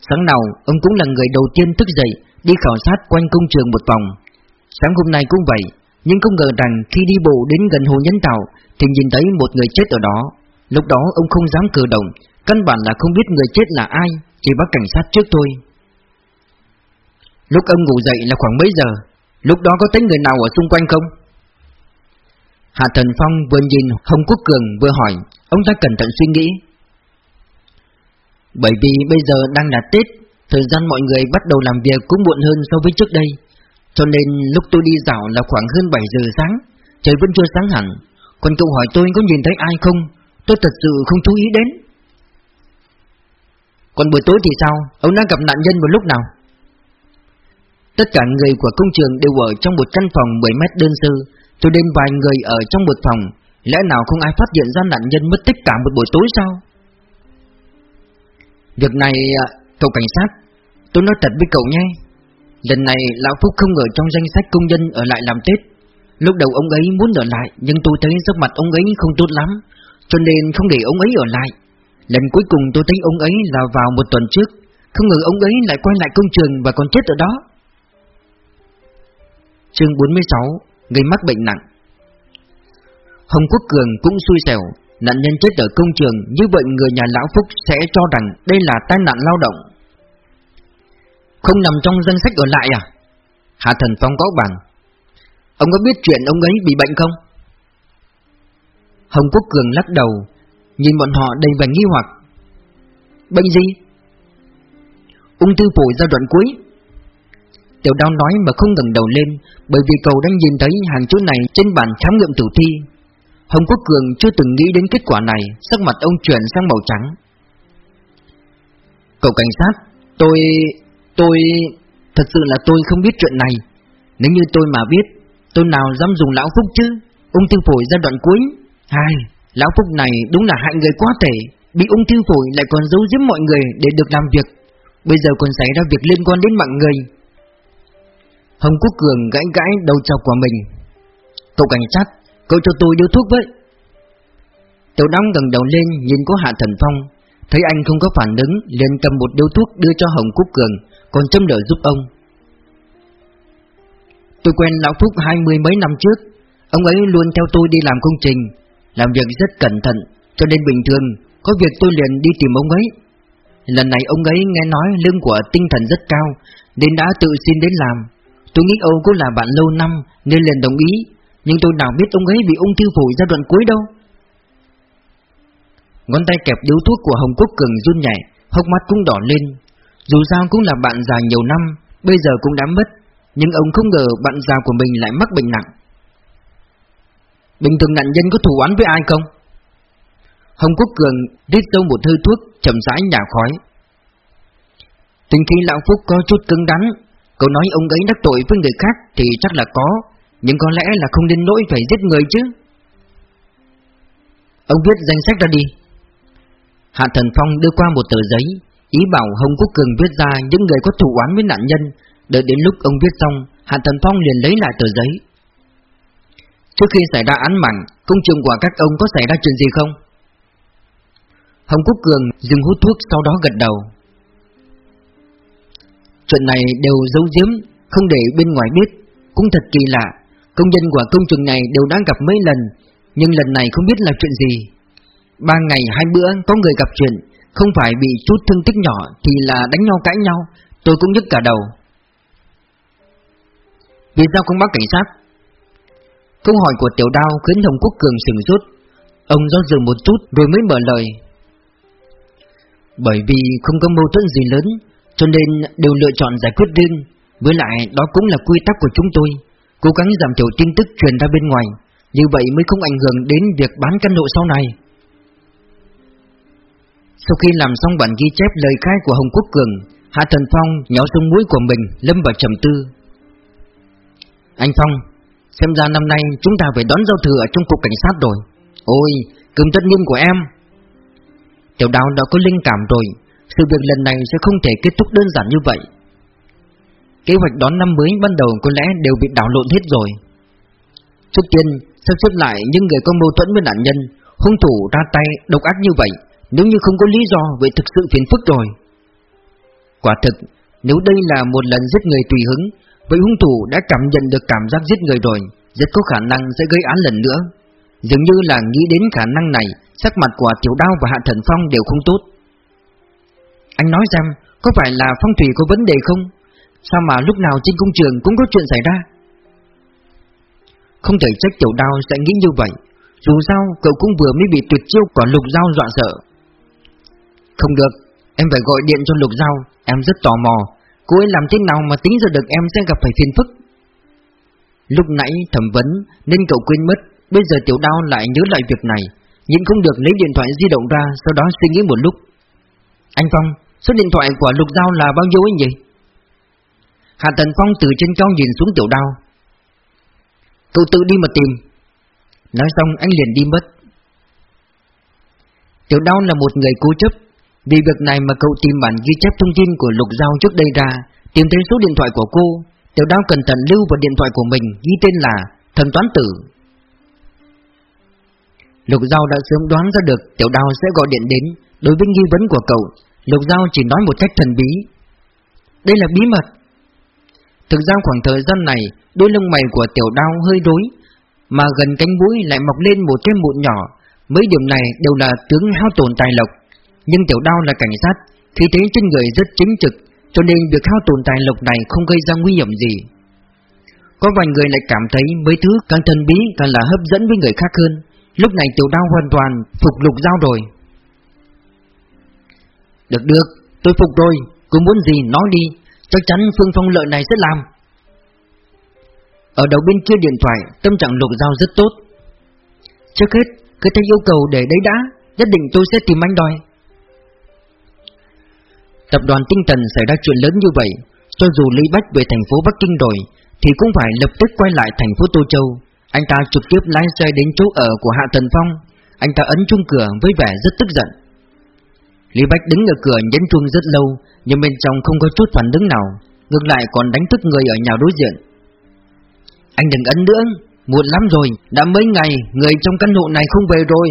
Sáng nào, ông cũng là người đầu tiên thức dậy, Đi khảo sát quanh công trường một vòng. Sáng hôm nay cũng vậy, Nhưng không ngờ rằng khi đi bộ đến gần hồ Nhân Tạo Thì nhìn thấy một người chết ở đó. Lúc đó ông không dám cử động, Căn bản là không biết người chết là ai, Chỉ báo cảnh sát trước thôi. Lúc ông ngủ dậy là khoảng mấy giờ? Lúc đó có thấy người nào ở xung quanh không? Hạ Thần Phong vừa nhìn Hồng Quốc Cường vừa hỏi, Ông ta cẩn thận suy nghĩ. Bởi vì bây giờ đang là Tết, Thời gian mọi người bắt đầu làm việc cũng muộn hơn so với trước đây. Cho nên lúc tôi đi dạo là khoảng hơn 7 giờ sáng, Trời vẫn chưa sáng hẳn. Còn cậu hỏi tôi có nhìn thấy ai không? Tôi thật sự không chú ý đến. Còn buổi tối thì sao? Ông đã gặp nạn nhân vào lúc nào? Tất cả người của công trường đều ở trong một căn phòng 10 mét đơn sơ, cho đến vài người ở trong một phòng, lẽ nào không ai phát hiện ra nạn nhân mất tích cả một buổi tối sao? Việc này, à, cậu cảnh sát, tôi nói thật với cậu nhé. Lần này Lão Phúc không ở trong danh sách công nhân ở lại làm Tết. Lúc đầu ông ấy muốn ở lại, nhưng tôi thấy sắc mặt ông ấy không tốt lắm, cho nên không để ông ấy ở lại. Lần cuối cùng tôi thấy ông ấy là vào một tuần trước, không ngờ ông ấy lại quay lại công trường và còn chết ở đó. Chương 46 Gây mắc bệnh nặng. Hồng Quốc Cường cũng xui xẻo, Nạn nhân chết ở công trường Như vậy người nhà Lão Phúc sẽ cho rằng Đây là tai nạn lao động. Không nằm trong danh sách ở lại à? Hạ Thần Phong có bằng Ông có biết chuyện ông ấy bị bệnh không? Hồng Quốc Cường lắc đầu, Nhìn bọn họ đầy vẻ nghi hoặc. Bệnh gì? Ung thư phổi giai đoạn cuối. Tiểu đao nói mà không ngẩng đầu lên Bởi vì cậu đang nhìn thấy hàng chữ này trên bản khám nghiệm tử thi. Hồng Quốc Cường chưa từng nghĩ đến kết quả này Sắc mặt ông chuyển sang màu trắng. Cậu cảnh sát Tôi... tôi... Thật sự là tôi không biết chuyện này. Nếu như tôi mà biết Tôi nào dám dùng lão phúc chứ? Ung thư phổi giai đoạn cuối. Hai, lão phúc này đúng là hại người quá tệ Bị ung thư phổi lại còn giấu giếm mọi người để được làm việc. Bây giờ còn xảy ra việc liên quan đến mạng người. Hồng Quốc Cường gãi gãi đầu chọc của mình. Cậu cảnh sát, Cậu cho tôi điếu thuốc với. Tiểu đóng gần đầu lên, nhìn có Hạ Thần Phong. Thấy anh không có phản ứng, liền cầm một điếu thuốc đưa cho Hồng Quốc Cường, Còn châm lửa giúp ông. Tôi quen Lão Phúc hai mươi mấy năm trước. Ông ấy luôn theo tôi đi làm công trình, Làm việc rất cẩn thận, Cho nên bình thường, Có việc tôi liền đi tìm ông ấy. Lần này ông ấy nghe nói lương của tinh thần rất cao, Nên đã tự xin đến làm. Tôi nghĩ Âu cũng là bạn lâu năm, Nên liền đồng ý. Nhưng tôi nào biết ông ấy bị ung thư phổi giai đoạn cuối đâu? Ngón tay kẹp điếu thuốc của Hồng Quốc Cường run nhảy Hốc mắt cũng đỏ lên. Dù sao cũng là bạn già nhiều năm, Bây giờ cũng đã mất. Nhưng ông không ngờ bạn già của mình lại mắc bệnh nặng. Bình thường nạn nhân có thù oán với ai không? Hồng Quốc Cường đít sâu một hơi thuốc, chậm rãi nhả khói. Tình khi Lão Phúc có chút cứng đắn Cậu nói ông ấy đắc tội với người khác thì chắc là có, Nhưng có lẽ là không đến nỗi phải giết người chứ. Ông viết danh sách ra đi. Hạ Thần Phong đưa qua một tờ giấy, Ý bảo Hồng Quốc Cường viết ra những người có thủ án với nạn nhân. Đợi đến lúc ông viết xong, Hạ Thần Phong liền lấy lại tờ giấy. Trước khi xảy ra án mạng, Công trường của các ông có xảy ra chuyện gì không? Hồng Quốc Cường dừng hút thuốc sau đó gật đầu. Chuyện này đều giấu giếm, Không để bên ngoài biết. Cũng thật kỳ lạ, Công nhân của công trường này đều đã gặp mấy lần, Nhưng lần này không biết là chuyện gì. Ba ngày hai bữa có người gặp chuyện, Không phải bị chút thương tích nhỏ Thì là đánh nhau cãi nhau, Tôi cũng nhức cả đầu. Vì sao không báo cảnh sát? Câu hỏi của tiểu đao khiến Hồng Quốc Cường sừng rút Ông do dự một chút rồi mới mở lời. Bởi vì không có mâu thuẫn gì lớn cho nên đều lựa chọn giải quyết riêng. Với lại đó cũng là quy tắc của chúng tôi. Cố gắng giảm thiểu tin tức truyền ra bên ngoài. Như vậy mới không ảnh hưởng đến việc bán căn hộ sau này. Sau khi làm xong bản ghi chép lời khai của Hồng Quốc Cường Hạ Thần Phong nhỏ xuống mũi của mình lâm vào trầm tư. Anh Phong Xem ra năm nay chúng ta phải đón giao thừa ở trong cục cảnh sát rồi. Ôi, cơm tất niên của em. Tiểu đào đã có linh cảm rồi. Sự việc lần này sẽ không thể kết thúc đơn giản như vậy. Kế hoạch đón năm mới ban đầu có lẽ đều bị đảo lộn hết rồi. Trước tiên, sắp xếp lại những người có mâu thuẫn với nạn nhân Hung thủ ra tay độc ác như vậy Nếu như không có lý do vậy thực sự phiền phức rồi. Quả thực, nếu đây là một lần giết người tùy hứng Vậy hung thủ đã cảm nhận được cảm giác giết người rồi Rất có khả năng sẽ gây án lần nữa. Dường như là nghĩ đến khả năng này Sắc mặt của Tiểu Đao và Hạ Thần Phong đều không tốt. Anh nói xem Có phải là phong thủy có vấn đề không? Sao mà lúc nào trên công trường cũng có chuyện xảy ra? Không thể trách Tiểu Đao sẽ nghĩ như vậy. Dù sao, cậu cũng vừa mới bị tuyệt chiêu của Lục Giao dọa sợ. Không được, Em phải gọi điện cho Lục Giao Em rất tò mò. Cô ấy làm thế nào mà tính ra được em sẽ gặp phải phiền phức? Lúc nãy thẩm vấn, Nên cậu quên mất. Bây giờ tiểu đao lại nhớ lại việc này. Nhìn không được lấy điện thoại di động ra, Sau đó suy nghĩ một lúc. Anh Phong Số điện thoại của Lục Giao là bao nhiêu anh nhỉ? Hạ Tần Phong từ trên cao nhìn xuống tiểu đao. Cậu tự đi mà tìm. Nói xong, anh liền đi mất. Tiểu đao là một người cố chấp. Vì việc này mà cậu tìm bản ghi chép thông tin của Lục Giao trước đây ra, Tìm thấy số điện thoại của cô, Tiểu đao cẩn thận lưu vào điện thoại của mình, Ghi tên là Thần Toán Tử. Lục Giao đã sớm đoán ra được Tiểu đao sẽ gọi điện đến Đối với nghi vấn của cậu. Lục Giao chỉ nói một cách thần bí. Đây là bí mật. Thực ra khoảng thời gian này, Đôi lông mày của tiểu đao hơi rối, Mà gần cánh mũi lại mọc lên một cái mụn nhỏ. Mấy điểm này đều là tướng hao tổn tài lộc, nhưng tiểu đao là cảnh sát, Khí thế trên người rất chính trực, Cho nên việc hao tổn tài lộc này không gây ra nguy hiểm gì. Có vài người lại cảm thấy mấy thứ càng thần bí càng là hấp dẫn với người khác hơn. Lúc này tiểu đao hoàn toàn phục lục dao rồi. Được được, tôi phục rồi Cô muốn gì nói đi Chắc chắn Phương Phong lợi này sẽ làm Ở đầu bên kia điện thoại Tâm trạng lục giao rất tốt Trước hết, cứ thấy yêu cầu để đấy đã Nhất định tôi sẽ tìm anh đòi Tập đoàn Tinh Tần xảy ra chuyện lớn như vậy, cho dù Lý Bách về thành phố Bắc Kinh rồi, thì cũng phải lập tức quay lại thành phố Tô Châu. Anh ta trực tiếp lái xe đến chỗ ở của Hạ Tần Phong. Anh ta ấn chung cửa với vẻ rất tức giận. Lý Bách đứng ở cửa nhấn chuông rất lâu, nhưng bên trong không có chút phản ứng nào, ngược lại còn đánh thức người ở nhà đối diện. Anh đừng ấn nữa, muộn lắm rồi, đã mấy ngày người trong căn hộ này không về rồi.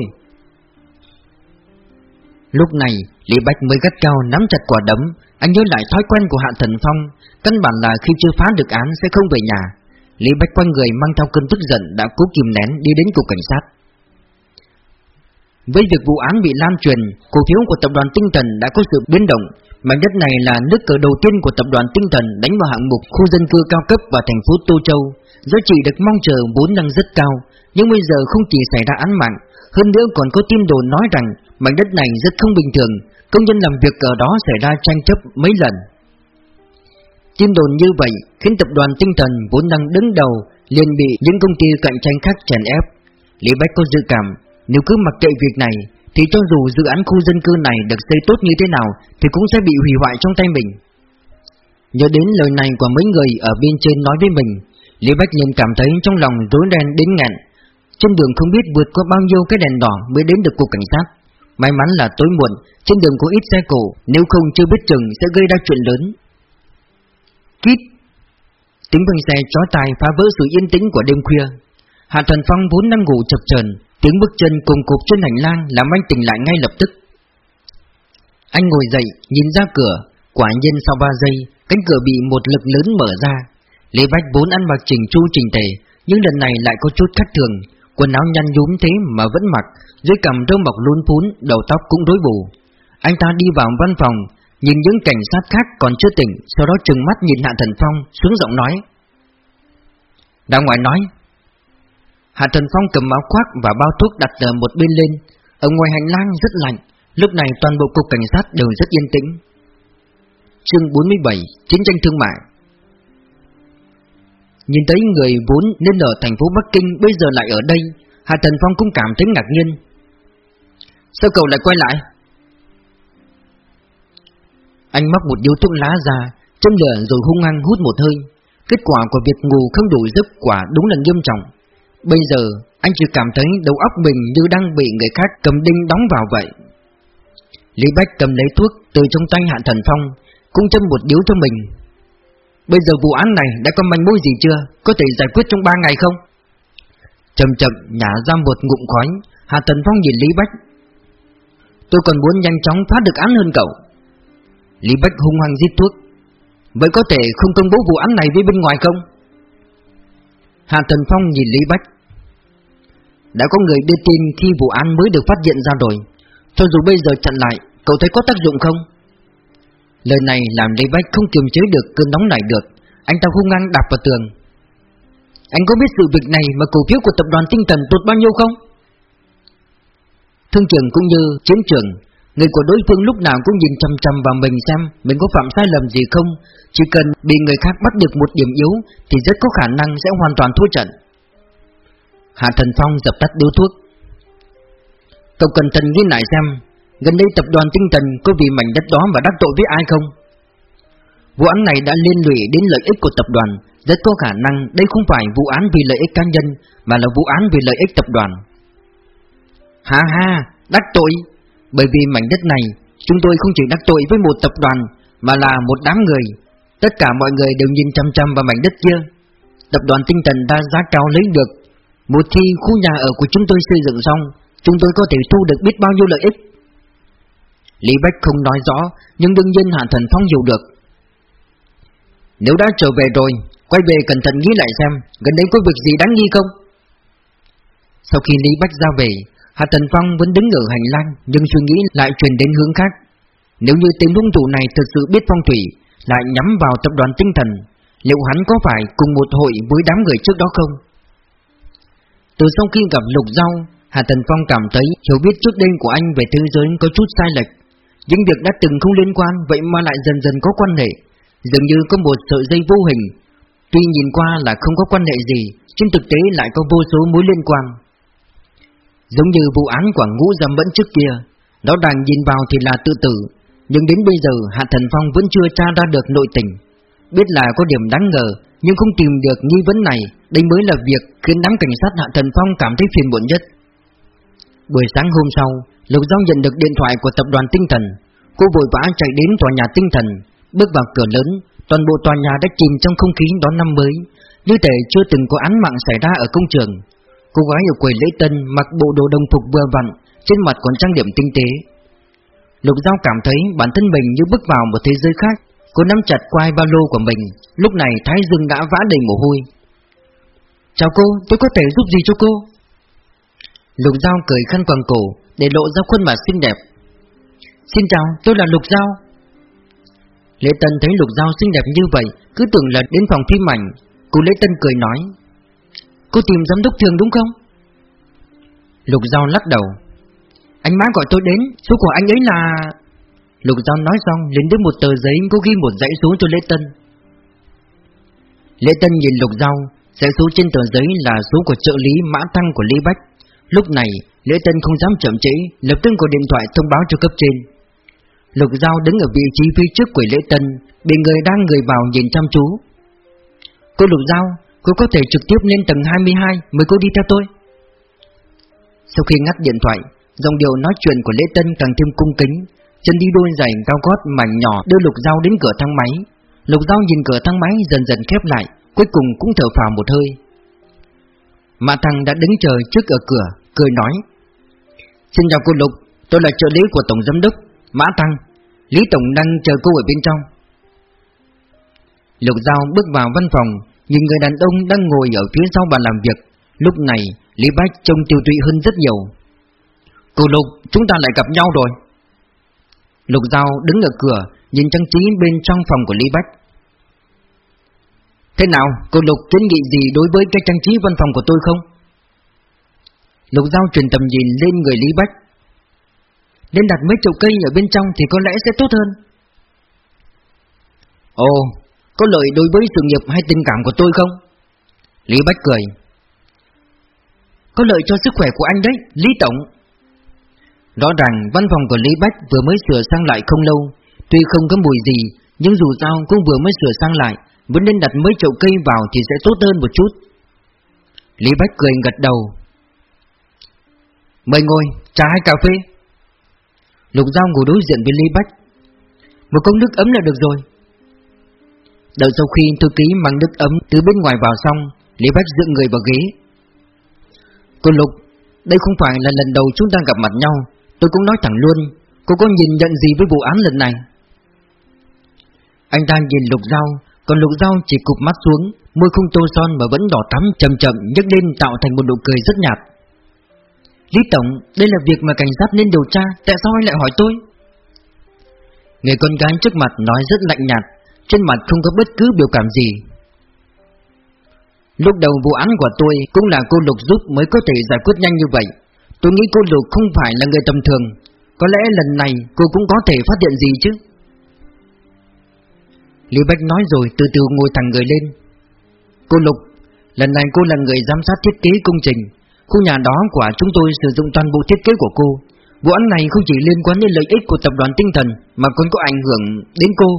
Lúc này, Lý Bách mới gắt cao nắm chặt quả đấm, anh nhớ lại thói quen của Hạ Thần Phong, căn bản là khi chưa phá được án sẽ không về nhà. Lý Bách quanh người mang theo cơn tức giận đã cố kìm nén đi đến cục cảnh sát. Với việc vụ án bị lan truyền, cổ phiếu của tập đoàn Tinh Thần đã có sự biến động. Mảnh đất này là nước cờ đầu tiên của tập đoàn Tinh Thần đánh vào hạng mục khu dân cư cao cấp và thành phố Tô Châu. Giá trị được mong chờ vốn đang rất cao, nhưng bây giờ không chỉ xảy ra án mạng, hơn nữa còn có tin đồn nói rằng mảnh đất này rất không bình thường, công nhân làm việc ở đó xảy ra tranh chấp mấy lần. Tin đồn như vậy khiến tập đoàn tinh thần vốn đang đứng đầu liền bị những công ty cạnh tranh khác chèn ép. Lý Bách có dự cảm, nếu cứ mặc kệ việc này, thì cho dù dự án khu dân cư này được xây tốt như thế nào, thì cũng sẽ bị hủy hoại trong tay mình. Nhớ đến lời này của mấy người ở bên trên nói với mình, Lý Bách liền cảm thấy trong lòng rối ren đến ngạn. Trên đường không biết vượt qua bao nhiêu cái đèn đỏ mới đến được cục cảnh sát. May mắn là tối muộn, trên đường có ít xe cổ, nếu không chưa biết chừng sẽ gây ra chuyện lớn. Kít Tiếng vang xe chó tai phá vỡ sự yên tĩnh của đêm khuya. Hạ Thần Phong vốn đang ngủ chập chờn, tiếng bước chân cùng cục trên hành lang làm anh tỉnh lại ngay lập tức. Anh ngồi dậy, nhìn ra cửa, quả nhiên sau 3 giây, cánh cửa bị một lực lớn mở ra. Lê Bách vốn ăn mặc chỉnh chu chỉnh tề, nhưng lần này lại có chút khác thường, quần áo nhăn nhúm thế mà vẫn mặc, dưới cằm râu mọc luôn phún, đầu tóc cũng rối bù. Anh ta đi vào văn phòng, Nhìn những cảnh sát khác còn chưa tỉnh Sau đó trừng mắt nhìn Hạ Thần Phong Xuống giọng nói Đã ngoài nói Hạ Thần Phong cầm áo khoác và bao thuốc đặt ở một bên lên. Ở ngoài hành lang rất lạnh Lúc này toàn bộ cục cảnh sát đều rất yên tĩnh. Chương 47 Chiến tranh thương mại. Nhìn thấy người vốn nên ở thành phố Bắc Kinh Bây giờ lại ở đây Hạ Thần Phong cũng cảm thấy ngạc nhiên. Sao cậu lại quay lại? Anh móc một điếu thuốc lá ra, châm lửa rồi hung hăng hút một hơi. Kết quả của việc ngủ không đủ giấc quả đúng là nghiêm trọng. Bây giờ, anh chỉ cảm thấy đầu óc mình như đang bị người khác cầm đinh đóng vào vậy. Lý Bách cầm lấy thuốc từ trong tay Hạ Thần Phong, cũng châm một điếu cho mình. Bây giờ vụ án này đã có manh mối gì chưa? Có thể giải quyết trong ba ngày không? Chậm chậm nhả ra một ngụm khói, Hạ Thần Phong nhìn Lý Bách. Tôi còn muốn nhanh chóng phá được án hơn cậu. Lý Bách hung hăng giết thuốc Vậy có thể không công bố vụ án này với bên ngoài không? Hạ Thần Phong nhìn Lý Bách Đã có người đưa tin khi vụ án mới được phát hiện ra rồi Cho dù bây giờ chặn lại, Cậu thấy có tác dụng không? Lời này làm Lý Bách không kiềm chế được cơn nóng nảy được Anh ta hung ngang đạp vào tường Anh có biết sự việc này mà cổ phiếu của tập đoàn tinh thần tụt bao nhiêu không? Thương trường cũng như chiến trường Người của đối phương lúc nào cũng nhìn chăm chăm vào mình xem mình có phạm sai lầm gì không. Chỉ cần bị người khác bắt được một điểm yếu Thì rất có khả năng sẽ hoàn toàn thua trận. Hạ Thần Phong dập tắt điếu thuốc. Cậu cần thần ghi lại xem Gần đây tập đoàn tinh thần có vì mảnh đất đó mà đắc tội với ai không? Vụ án này đã liên lụy đến lợi ích của tập đoàn Rất có khả năng đây không phải vụ án vì lợi ích cá nhân Mà là vụ án vì lợi ích tập đoàn. Ha ha, đắc tội bởi vì mảnh đất này, Chúng tôi không chỉ đắc tội với một tập đoàn, Mà là một đám người. Tất cả mọi người đều nhìn chăm chăm vào mảnh đất kia. Tập đoàn tinh thần đã giá cao lấy được. Một khi khu nhà ở của chúng tôi xây dựng xong, Chúng tôi có thể thu được biết bao nhiêu lợi ích. Lý Bách không nói rõ, Nhưng đương nhiên Hạ Thần Phong hiểu được. Nếu đã trở về rồi, Quay về cẩn thận nghĩ lại xem, Gần đây có việc gì đáng nghi không? Sau khi Lý Bách ra về Hạ Tần Phong vẫn đứng ở hành lang nhưng suy nghĩ lại truyền đến hướng khác. Nếu như tên hung thủ này thực sự biết phong thủy, lại nhắm vào tập đoàn tinh thần, liệu hắn có phải cùng một hội với đám người trước đó không? Từ sau khi gặp Lục Giao, Hạ Tần Phong cảm thấy hiểu biết trước đây của anh về thế giới có chút sai lệch. Những việc đã từng không liên quan vậy mà lại dần dần có quan hệ, dường như có một sợi dây vô hình. Tuy nhìn qua là không có quan hệ gì, trên thực tế lại có vô số mối liên quan. Giống như vụ án của ngũ dâm vẫn trước kia Đó đang nhìn vào thì là tự tử. Nhưng đến bây giờ, Hạ Thần Phong vẫn chưa tra ra được nội tình. Biết là có điểm đáng ngờ, Nhưng không tìm được nghi vấn này, Đây mới là việc khiến đám cảnh sát Hạ Thần Phong cảm thấy phiền muộn nhất. Buổi sáng hôm sau, Lục Giao nhận được điện thoại của tập đoàn tinh thần. Cô vội vã chạy đến tòa nhà tinh thần, Bước vào cửa lớn, Toàn bộ tòa nhà đã chìm trong không khí đón năm mới, Như thể chưa từng có án mạng xảy ra ở công trường. Cô gái ở quầy lễ tân mặc bộ đồ đồng phục vừa vặn, trên mặt còn trang điểm tinh tế. Lục Giao cảm thấy bản thân mình như bước vào một thế giới khác. Cô nắm chặt quai ba lô của mình, lúc này Thái Dương đã vã đầy mồ hôi. Chào cô, tôi có thể giúp gì cho cô? Lục Giao cười khăn quàng cổ Để lộ ra khuôn mặt xinh đẹp Xin chào, tôi là Lục Giao Lễ Tân thấy Lục Giao xinh đẹp như vậy Cứ tưởng là đến phòng phim ảnh Cô Lễ Tân cười nói Cô tìm giám đốc thường đúng không? Lục Giao lắc đầu. Anh má gọi tôi đến, Số của anh ấy là... Lục Giao nói xong lên đến một tờ giấy, Có ghi một dãy số cho Lễ Tân. Lễ Tân nhìn Lục Giao, Dãy số trên tờ giấy là số của trợ lý Mã Thăng của Lý Bách. Lúc này Lễ Tân không dám chậm trễ, Lập tức gọi điện thoại thông báo cho cấp trên. Lục Giao đứng ở vị trí phía trước của Lễ Tân, Bị người đang người vào nhìn chăm chú. Cô Lục Giao Cô có thể trực tiếp lên tầng 22 Mời cô đi theo tôi. Sau khi ngắt điện thoại Dòng điệu nói chuyện của Lễ Tân càng thêm cung kính. Chân đi đôi giày cao gót mảnh nhỏ đưa Lục Giao đến cửa thang máy. Lục Giao nhìn cửa thang máy dần dần khép lại, Cuối cùng cũng thở phào một hơi. Mã Thăng đã đứng chờ trước ở cửa, Cười nói, Xin chào cô Lục, Tôi là trợ lý của Tổng Giám đốc, Mã Thăng. Lý Tổng đang chờ cô ở bên trong. Lục Giao bước vào văn phòng Nhìn người đàn ông đang ngồi ở phía sau bàn làm việc Lúc này Lý Bách trông tiêu tụy hơn rất nhiều. Cô Lục chúng ta lại gặp nhau rồi. Lục Giao đứng ở cửa Nhìn trang trí bên trong phòng của Lý Bách. Thế nào, cô Lục kiến nghị gì đối với cái trang trí văn phòng của tôi không? Lục Giao truyền tầm nhìn lên người Lý Bách. Nên đặt mấy chậu cây ở bên trong thì có lẽ sẽ tốt hơn. Ồ, có lợi đối với sự nghiệp hay tình cảm của tôi không? Lý Bách cười. Có lợi cho sức khỏe của anh đấy, Lý Tổng. Rõ ràng văn phòng của Lý Bách vừa mới sửa sang lại không lâu. Tuy không có mùi gì Nhưng dù sao cũng vừa mới sửa sang lại. Vẫn nên đặt mấy chậu cây vào thì sẽ tốt hơn một chút. Lý Bách cười gật đầu. Mời ngồi, trà hay cà phê? Lục Giao ngồi đối diện với Lý Bách. Một cốc nước ấm là được rồi. Đợi sau khi thư ký mang nước ấm từ bên ngoài vào xong Lý Bách dựng người vào ghế. Cô Lục Đây không phải là lần đầu chúng ta gặp mặt nhau. Tôi cũng nói thẳng luôn Cô có nhìn nhận gì với vụ án lần này? Anh ta nhìn Lục Giao Còn Lục Giao chỉ cụp mắt xuống Môi không tô son mà vẫn đỏ thắm chậm chậm nhấc lên tạo thành một nụ cười rất nhạt. Lý Tổng, đây là việc mà cảnh sát nên điều tra, tại sao anh lại hỏi tôi? Người con gái trước mặt nói rất lạnh nhạt, trên mặt không có bất cứ biểu cảm gì. Lúc đầu vụ án của tôi cũng là cô Lục giúp mới có thể giải quyết nhanh như vậy. Tôi nghĩ cô Lục không phải là người tầm thường, có lẽ lần này cô cũng có thể phát hiện gì chứ. Lý Bách nói rồi từ từ ngồi thẳng người lên. Cô Lục, lần này cô là người giám sát thiết kế công trình, Khu nhà đó của chúng tôi sử dụng toàn bộ thiết kế của cô Vụ án này không chỉ liên quan đến lợi ích của tập đoàn tinh thần Mà còn có ảnh hưởng đến cô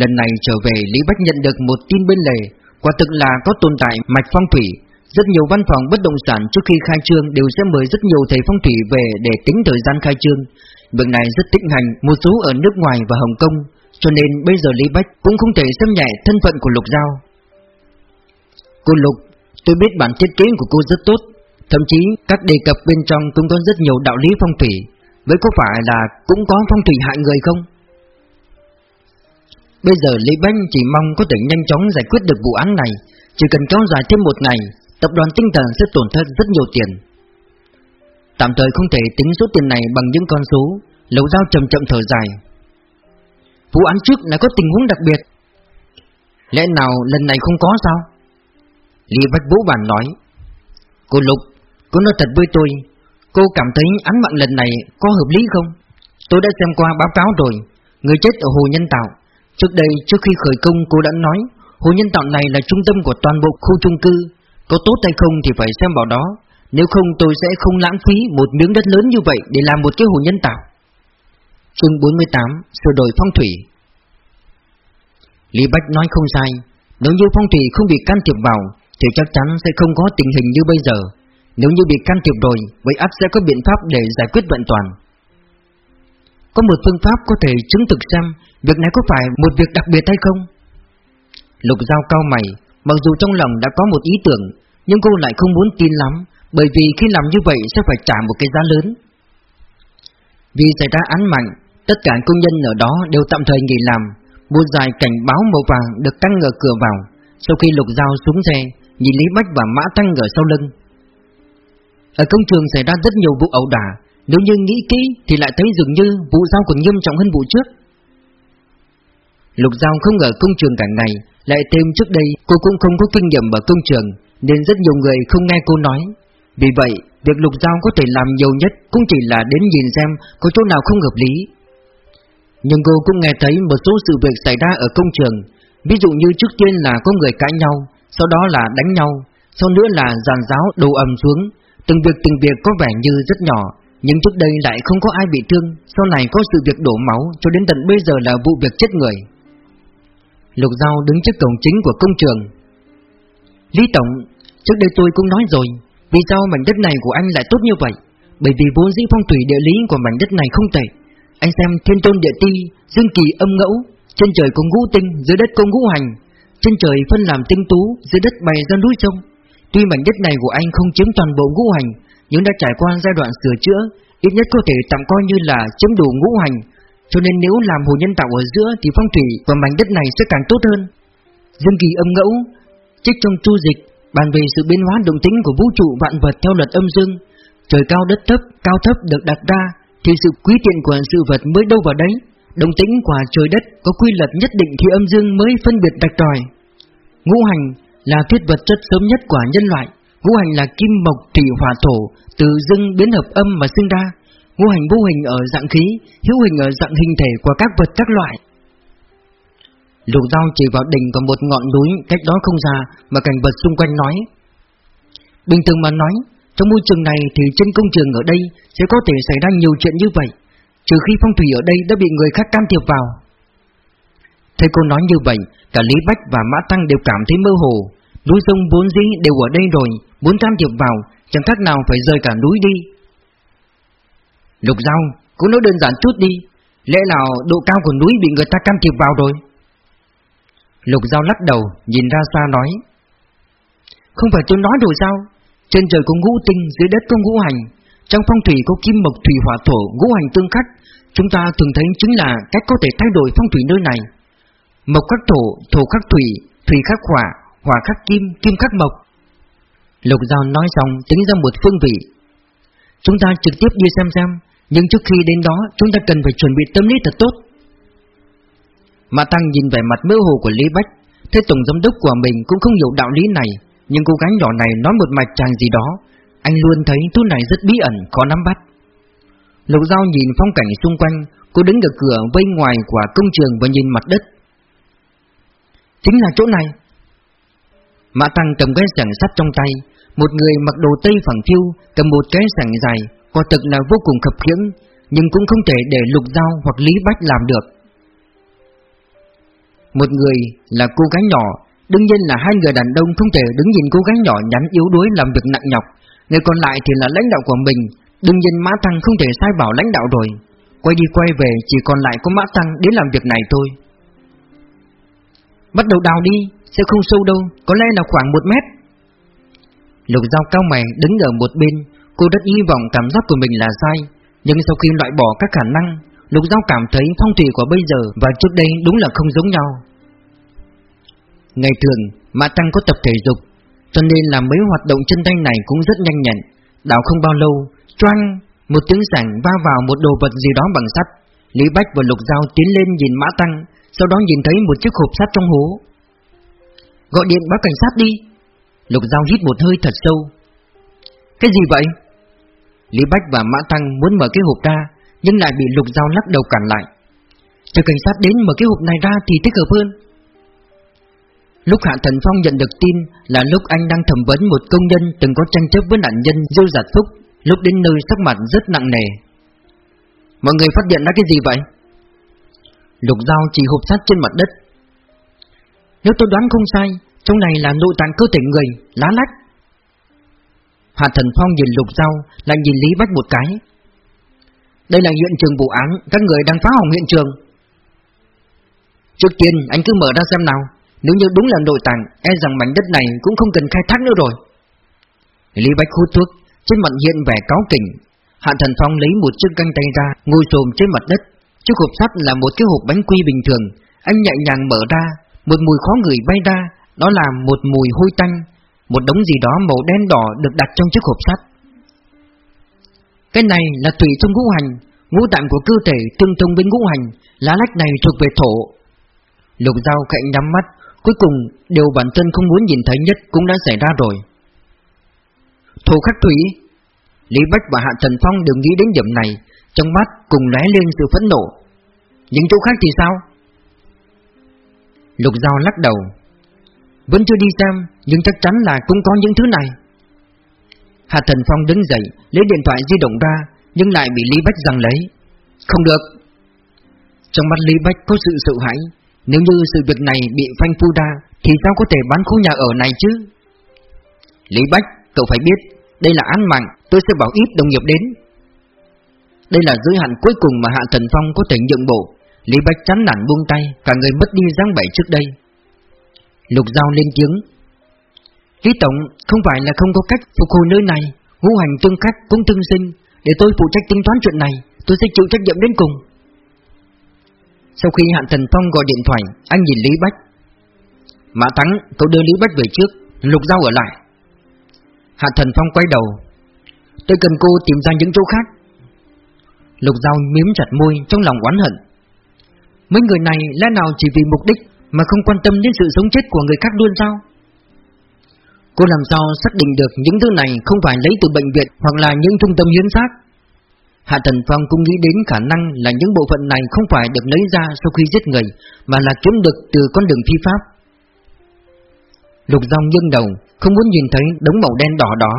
Lần này trở về, Lý Bách nhận được một tin bên lề. Quả thực là có tồn tại mạch phong thủy. Rất nhiều văn phòng bất động sản trước khi khai trương Đều sẽ mời rất nhiều thầy phong thủy về để tính thời gian khai trương. Việc này rất tĩnh hành, Một số ở nước ngoài và Hồng Kông, Cho nên bây giờ Lý Bách cũng không thể xem nhẹ thân phận của Lục Giao. Cô Lục, Tôi biết bản thiết kế của cô rất tốt. Thậm chí các đề cập bên trong cũng có rất nhiều đạo lý phong thủy. Vậy có phải là cũng có phong thủy hại người không? Bây giờ Lý Banh chỉ mong có thể nhanh chóng giải quyết được vụ án này Chỉ cần kéo dài thêm một ngày Tập đoàn tinh thần sẽ tổn thất rất nhiều tiền. Tạm thời không thể tính số tiền này bằng những con số Lầu dao chậm chậm thở dài. Vụ án trước lại có tình huống đặc biệt. Lẽ nào lần này không có sao? Lý Bách Vũ Bản nói. Cô Lục, cô nói thật với tôi Cô cảm thấy án mạng lần này có hợp lý không? Tôi đã xem qua báo cáo rồi Người chết ở Hồ Nhân Tạo. Trước đây trước khi khởi công cô đã nói Hồ Nhân Tạo này là trung tâm của toàn bộ khu chung cư. Có tốt hay không thì phải xem vào đó. Nếu không tôi sẽ không lãng phí một miếng đất lớn như vậy để làm một cái Hồ Nhân Tạo. Chương 48 Sửa đổi phong thủy. Lý Bách nói không sai. Nếu như phong thủy không bị can thiệp vào thì chắc chắn sẽ không có tình hình như bây giờ. Nếu như bị can thiệp rồi, vậy áp sẽ có biện pháp để giải quyết vận toàn. Có một phương pháp có thể chứng thực xem việc này có phải một việc đặc biệt hay không? Lục Giao cao mày, mặc dù trong lòng đã có một ý tưởng, nhưng cô lại không muốn tin lắm, bởi vì khi làm như vậy sẽ phải trả một cái giá lớn. Vì xảy ra án mạnh, tất cả công nhân ở đó đều tạm thời nghỉ làm, một dài cảnh báo màu vàng được căng ở cửa vào. Sau khi Lục Giao xuống xe, nhìn Lý Bách và Mã Tăng ở sau lưng. Ở công trường xảy ra rất nhiều vụ ẩu đả, nếu như nghĩ kỹ thì lại thấy dường như vụ giao còn nghiêm trọng hơn vụ trước. Lục Giao không ở công trường cả ngày, lại thêm trước đây cô cũng không có kinh nghiệm ở công trường, nên rất nhiều người không nghe cô nói. Vì vậy, việc Lục Giao có thể làm nhiều nhất cũng chỉ là đến nhìn xem có chỗ nào không hợp lý. Nhưng cô cũng nghe thấy một số sự việc xảy ra ở công trường, ví dụ như trước tiên là có người cãi nhau, sau đó là đánh nhau, sau nữa là giàn giáo đồ ầm xuống, từng việc từng việc có vẻ như rất nhỏ, nhưng trước đây lại không có ai bị thương, sau này có sự việc đổ máu cho đến tận bây giờ là vụ việc chết người. Lục Giao đứng trước cổng chính của công trường. Lý Tổng, trước đây tôi cũng nói rồi, vì sao mảnh đất này của anh lại tốt như vậy? Bởi vì vốn dĩ phong thủy địa lý của mảnh đất này không tệ. Anh xem thiên tôn địa ti, dương kỳ âm ngẫu, trên trời có ngũ tinh, dưới đất có ngũ hành. Trên trời phân làm tinh tú, dưới đất bày ra núi sông. Tuy mảnh đất này của anh không chiếm toàn bộ ngũ hành, nhưng đã trải qua giai đoạn sửa chữa, ít nhất có thể tạm coi như là chiếm đủ ngũ hành, cho nên nếu làm hồ nhân tạo ở giữa thì phong thủy và mảnh đất này sẽ càng tốt hơn. Dương kỳ âm ngẫu, trích trong chu dịch, bàn về sự biến hóa động tính của vũ trụ vạn vật theo luật âm dương, trời cao đất thấp, cao thấp được đặt ra, thì sự quý tiện của sự vật mới đâu vào đấy. Đồng tính của trời đất có quy luật nhất định thì âm dương mới phân biệt đặc tròi. Ngũ hành là thiết vật chất sớm nhất của nhân loại, ngũ hành là kim mộc thủy hỏa thổ, từ dương biến hợp âm mà sinh ra, ngũ hành vô hình ở dạng khí, hữu hình ở dạng hình thể của các vật các loại. Lục dao chỉ vào đỉnh của một ngọn núi cách đó không xa mà cảnh vật xung quanh nói. Bình thường mà nói, trong môi trường này thì trên công trường ở đây sẽ có thể xảy ra nhiều chuyện như vậy, trừ khi phong thủy ở đây đã bị người khác can thiệp vào. Thấy cô nói như vậy, cả Lý Bách và Mã Tăng đều cảm thấy mơ hồ. Núi sông bốn dĩ đều ở đây rồi, muốn can thiệp vào, chẳng khác nào phải rời cả núi đi, Lục Giao, cũng nói đơn giản chút đi, lẽ nào độ cao của núi bị người ta can thiệp vào rồi? Lục Giao lắc đầu, nhìn ra xa nói. Không phải tôi nói rồi sao? Trên trời có ngũ tinh, dưới đất có ngũ hành, trong phong thủy có kim mộc thủy hỏa thổ, ngũ hành tương khắc. Chúng ta thường thấy chính là cách có thể thay đổi phong thủy nơi này. Mộc khắc thổ, thổ khắc thủy, thủy khắc hỏa, hỏa khắc kim, kim khắc mộc. Lục Giao nói xong tính ra một phương vị. Chúng ta trực tiếp đi xem xem nhưng trước khi đến đó chúng ta cần phải chuẩn bị tâm lý thật tốt. Mã Tăng nhìn vẻ mặt mơ hồ của Lý Bách Thấy tổng giám đốc của mình cũng không hiểu đạo lý này Nhưng cô gái nhỏ này nói một mạch chàng gì đó Anh luôn thấy thứ này rất bí ẩn, khó nắm bắt. Lục Giao nhìn phong cảnh xung quanh Cô đứng ở cửa vây ngoài của công trường và nhìn mặt đất. Chính là chỗ này. Mã Tăng cầm cái sẵn sắt trong tay Một người mặc đồ tây phẳng phiu Cầm một cái sẵn dài Quả thực là vô cùng khập khiễng Nhưng cũng không thể để Lục Giao hoặc Lý Bách làm được. Một người là cô gái nhỏ Đương nhiên là hai người đàn ông không thể đứng nhìn cô gái nhỏ nhắn yếu đuối làm việc nặng nhọc. Người còn lại thì là lãnh đạo của mình Đương nhiên Mã thăng không thể sai bảo lãnh đạo rồi. Quay đi quay về chỉ còn lại có Mã thăng đến làm việc này thôi. Bắt đầu đào đi, sẽ không sâu đâu, có lẽ là khoảng một mét. Lục dao cao mày đứng ở một bên Cô rất hy vọng cảm giác của mình là sai Nhưng sau khi loại bỏ các khả năng Lục Giao cảm thấy phong thủy của bây giờ và trước đây đúng là không giống nhau. Ngày thường, Mã Tăng có tập thể dục Cho nên là mấy hoạt động chân tay này cũng rất nhanh nhẹn Đảo không bao lâu, choang Một tiếng sảnh va vào một đồ vật gì đó bằng sắt. Lý Bách và Lục Giao tiến lên nhìn Mã Tăng Sau đó nhìn thấy một chiếc hộp sắt trong hố. Gọi điện báo cảnh sát đi. Lục Giao hít một hơi thật sâu. Cái gì vậy? Lý Bách và Mã Tăng muốn mở cái hộp ra Nhưng lại bị Lục Giao lắc đầu cản lại. Chờ cảnh sát đến mở cái hộp này ra thì thích hợp hơn. Lúc Hạ Thần Phong nhận được tin là lúc anh đang thẩm vấn một công nhân từng có tranh chấp với nạn nhân Diêu Giạt Phúc Lúc đến nơi sắc mặt rất nặng nề. Mọi người phát hiện ra cái gì vậy? Lục Giao chỉ hộp sắt trên mặt đất. Nếu tôi đoán không sai Trong này là nội tạng cơ thể người, lá lách. Hạ Thần Phong nhìn Lục Giao, lại nhìn Lý Bách một cái. Đây là hiện trường vụ án, các người đang phá hỏng hiện trường. Trước tiên anh cứ mở ra xem nào, nếu như đúng là nội tạng, e rằng mảnh đất này cũng không cần khai thác nữa rồi. Lý Bách hút thuốc, trên mặt hiện vẻ cáo kỉnh. Hạ Thần Phong lấy một chiếc găng tay ra, ngồi xồm trên mặt đất. Chiếc hộp sắt là một cái hộp bánh quy bình thường, anh nhẹ nhàng mở ra, một mùi khó ngửi bay ra, đó là một mùi hôi tanh, một đống gì đó màu đen đỏ được đặt trong chiếc hộp sắt. Cái này là tùy trong ngũ hành, Ngũ tạng của cơ thể tương thông với ngũ hành, Lá lách này thuộc về thổ. Lục dao cạnh nhắm mắt, Cuối cùng điều bản thân không muốn nhìn thấy nhất Cũng đã xảy ra rồi. Thổ khắc thủy, Lý Bách và Hạ Thần Phong đều nghĩ đến điểm này, Trong mắt cùng lóe lên sự phẫn nộ. Những chỗ khác thì sao? Lục Giao lắc đầu. Vẫn chưa đi xem Nhưng chắc chắn là cũng có những thứ này. Hạ Thần Phong đứng dậy, Lấy điện thoại di động ra, Nhưng lại bị Lý Bách giằng lấy. Không được. Trong mắt Lý Bách có sự sợ hãi. Nếu như sự việc này bị phanh phu ra, Thì sao có thể bán khu nhà ở này chứ? Lý Bách, Cậu phải biết, Đây là án mạng, Tôi sẽ bảo ít đồng nghiệp đến. Đây là giới hạn cuối cùng mà Hạ Thần Phong có thể nhượng bộ. Lý Bách chán nản buông tay, Cả người mất đi dáng vẻ trước đây. Lục Giao lên tiếng. Lý Tổng, không phải là không có cách phục hồi nơi này. Ngũ hành tương khắc cũng tương sinh. Để tôi phụ trách tính toán chuyện này, Tôi sẽ chịu trách nhiệm đến cùng. Sau khi Hạn Thần Phong gọi điện thoại, Anh nhìn Lý Bách. Mã Thắng, cậu đưa Lý Bách về trước. Lục Giao ở lại. Hạ Thần Phong quay đầu. Tôi cần cô tìm ra những chỗ khác. Lục Giao miếm chặt môi, trong lòng oán hận. Mấy người này lẽ nào chỉ vì mục đích mà không quan tâm đến sự sống chết của người khác luôn sao? Cô làm sao xác định được những thứ này Không phải lấy từ bệnh viện Hoặc là những trung tâm hiến xác? Hạ Thần Phong cũng nghĩ đến khả năng Là những bộ phận này không phải được lấy ra Sau khi giết người Mà là kiếm được từ con đường phi pháp. Lục Giao nghiêng đầu Không muốn nhìn thấy đống màu đen đỏ đó.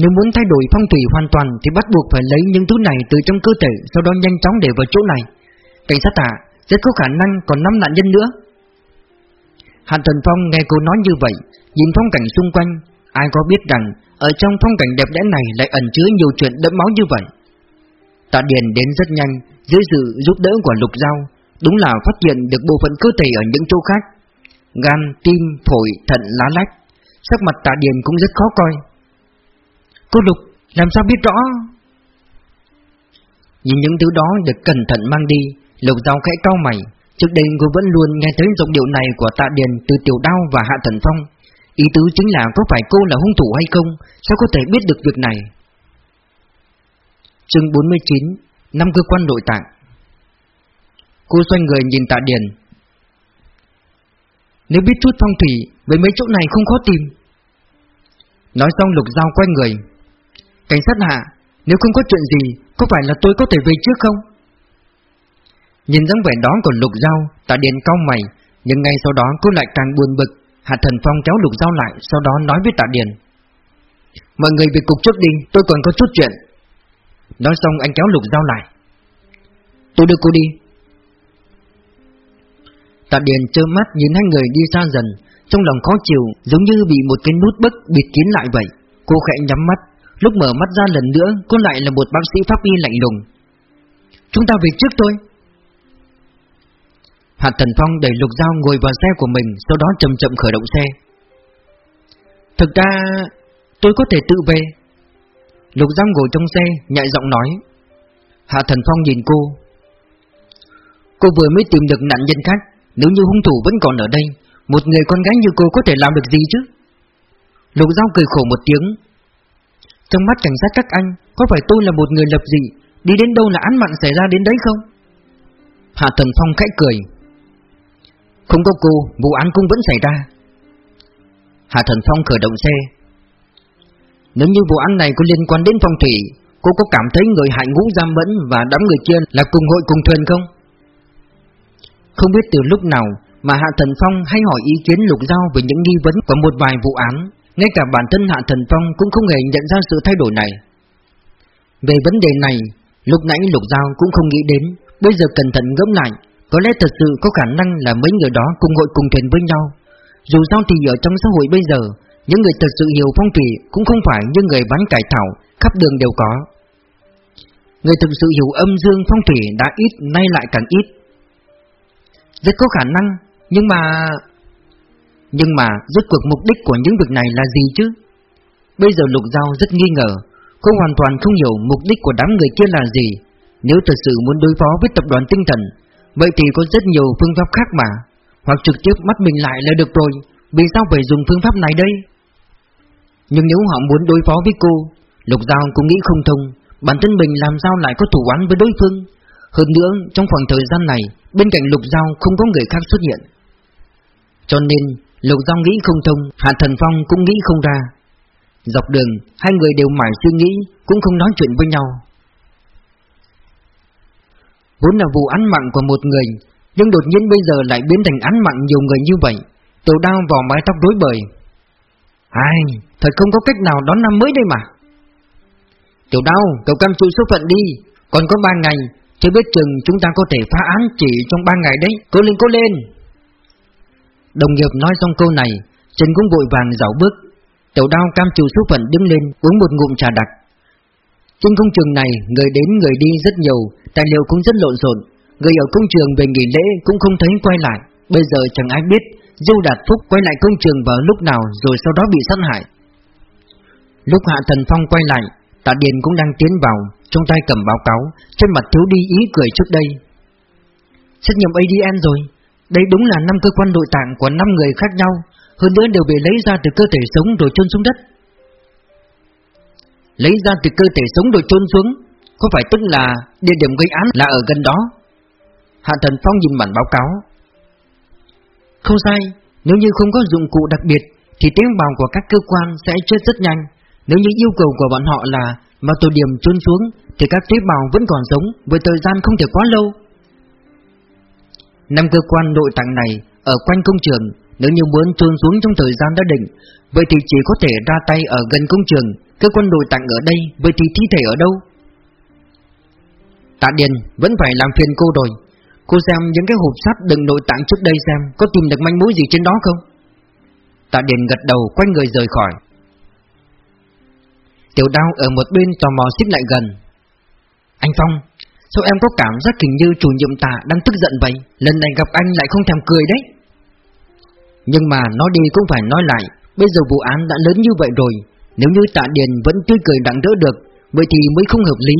Nếu muốn thay đổi phong thủy hoàn toàn thì bắt buộc phải lấy những thứ này từ trong cơ thể, sau đó nhanh chóng để vào chỗ này. Cảnh sát ạ, rất có khả năng còn 5 nạn nhân nữa. Hàn Thần Phong nghe cô nói như vậy, nhìn phong cảnh xung quanh, ai có biết rằng ở trong phong cảnh đẹp đẽ này lại ẩn chứa nhiều chuyện đẫm máu như vậy. Tạ Điền đến rất nhanh, dưới sự giúp đỡ của Lục Giao, đúng là phát hiện được bộ phận cơ thể ở những chỗ khác. Gan, tim, phổi, thận, lá lách. Sắc mặt Tạ Điền cũng rất khó coi, Cô Lục làm sao biết rõ Nhìn những thứ đó được cẩn thận mang đi Lục Giao khẽ cau mày. Trước đây cô vẫn luôn nghe thấy giọng điệu này của Tạ Điền từ Tiểu Đao và Hạ Thần Phong. Ý tứ chính là có phải cô là hung thủ hay không? Sao có thể biết được việc này? Chương 49 Năm cơ quan nội tạng. Cô xoay người nhìn Tạ Điền. Nếu biết chút phong thủy Với mấy chỗ này không khó tìm. Nói xong Lục Giao quay người. Cảnh sát hạ, nếu không có chuyện gì, có phải là tôi có thể về trước không? Nhìn dáng vẻ đó của Lục Giao, Tạ Điền cau mày, nhưng ngay sau đó cô lại càng buồn bực. Hạ Thần Phong kéo Lục Giao lại, sau đó nói với Tạ Điền: "Mọi người về cục trước đi, tôi còn có chút chuyện." Nói xong anh kéo Lục Giao lại. "Tôi đưa cô đi." Tạ Điền trơ mắt nhìn hai người đi xa dần, trong lòng khó chịu, giống như bị một cái nút bức bịt kín lại vậy. Cô khẽ nhắm mắt, Lúc mở mắt ra lần nữa Cô lại là một bác sĩ pháp y lạnh lùng Chúng ta về trước thôi Hạt Thần Phong đẩy Lục Giao ngồi vào xe của mình, Sau đó chậm chậm khởi động xe. Thực ra, Tôi có thể tự về. Lục Giao ngồi trong xe Nhạy giọng nói. Hạ Thần Phong nhìn cô. Cô vừa mới tìm được nạn nhân khác, Nếu như hung thủ vẫn còn ở đây, Một người con gái như cô có thể làm được gì chứ? Lục Giao cười khổ một tiếng. Trong mắt cảnh sát các anh, Có phải tôi là một người lập dị, Đi đến đâu là án mạng xảy ra đến đấy không? Hạ Thần Phong khẽ cười. Không có cô, Vụ án cũng vẫn xảy ra. Hạ Thần Phong khởi động xe. Nếu như vụ án này có liên quan đến phong thủy, Cô có cảm thấy người hại ngũ giam mẫn Và đám người kia là cùng hội cùng thuyền không? Không biết từ lúc nào Mà Hạ Thần Phong hay hỏi ý kiến Lục Giao Về những nghi vấn của một vài vụ án, ngay cả bản thân Hạ Thần Phong cũng không hề nhận ra sự thay đổi này. Về vấn đề này, Lúc nãy Lục Giao cũng không nghĩ đến, Bây giờ cẩn thận ngẫm lại. Có lẽ thật sự có khả năng là mấy người đó cùng hội cùng thuyền với nhau. Dù sao thì ở trong xã hội bây giờ, Những người thật sự hiểu phong thủy Cũng không phải như người bán cải thảo Khắp đường đều có. Người thực sự hiểu âm dương phong thủy đã ít, Nay lại càng ít. Rất có khả năng, Nhưng mà nhưng mà rốt cuộc mục đích của những việc này là gì chứ? Bây giờ Lục Giao rất nghi ngờ, Cô hoàn toàn không hiểu mục đích của đám người kia là gì. Nếu thật sự muốn đối phó với tập đoàn tinh thần Vậy thì có rất nhiều phương pháp khác mà. Hoặc trực tiếp mắt mình lại là được rồi. Vì sao phải dùng phương pháp này đây? Nhưng nếu họ muốn đối phó với cô, Lục Giao cũng nghĩ không thông. Bản thân mình làm sao lại có thủ án với đối phương? Hơn nữa, trong khoảng thời gian này, Bên cạnh Lục Giao không có người khác xuất hiện. Cho nên, Lục Giao nghĩ không thông, Hạ Thần Phong cũng nghĩ không ra. Dọc đường, Hai người đều mải suy nghĩ, Cũng không nói chuyện với nhau. Vốn là vụ án mạng của một người Nhưng đột nhiên bây giờ lại biến thành án mạng nhiều người như vậy Tiểu đao vào mái tóc rối bời. Ai, thật không có cách nào đón năm mới đây mà. Tiểu đao, cậu cam chịu số phận đi Còn có ba ngày Chưa biết chừng chúng ta có thể phá án chỉ trong ba ngày đấy Cố lên cố lên. Đồng nghiệp nói xong câu này Trần cũng vội vàng dạo bước. Tiểu đao cam chịu số phận đứng lên Uống một ngụm trà đặc. Trên công trường này, người đến người đi rất nhiều, Tài liệu cũng rất lộn xộn. Người ở công trường về nghỉ lễ cũng không thấy quay lại. Bây giờ chẳng ai biết, Diêu Đạt Phúc quay lại công trường vào lúc nào Rồi sau đó bị sát hại. Lúc Hạ Thần Phong quay lại, Tạ Điền cũng đang tiến vào, Trong tay cầm báo cáo, Trên mặt thiếu đi ý cười trước đây. Xét nghiệm ADN rồi. Đây đúng là năm cơ quan nội tạng của năm người khác nhau, Hơn nữa đều bị lấy ra từ cơ thể sống rồi chôn xuống đất. Lấy ra từ cơ thể sống rồi chôn xuống, Có phải tức là địa điểm gây án là ở gần đó? Hạ Thần Phong nhìn bản báo cáo. Không sai, Nếu như không có dụng cụ đặc biệt, Thì tế bào của các cơ quan sẽ chết rất nhanh. Nếu như yêu cầu của bọn họ là mà tổ điểm chôn xuống, thì các tế bào vẫn còn sống, với thời gian không thể quá lâu. Năm cơ quan nội tạng này ở quanh công trường, nếu như muốn chôn xuống trong thời gian đã định vậy thì chỉ có thể ra tay ở gần công trường. Cơ quan đội tặng ở đây, vậy thì thi thể ở đâu? Tạ Điền vẫn phải làm phiền cô rồi. Cô xem những cái hộp sắt đựng nội tạng trước đây xem, Có tìm được manh mối gì trên đó không? Tạ Điền gật đầu, quay người rời khỏi. Tiểu đao ở một bên tò mò xích lại gần. Anh Phong, Sao em có cảm giác hình như chủ nhiệm tạ đang tức giận vậy? Lần này gặp anh lại không thèm cười đấy. Nhưng mà nói đi cũng phải nói lại. Bây giờ vụ án đã lớn như vậy rồi Nếu như tạ điền vẫn tươi cười đặng đỡ được Vậy thì mới không hợp lý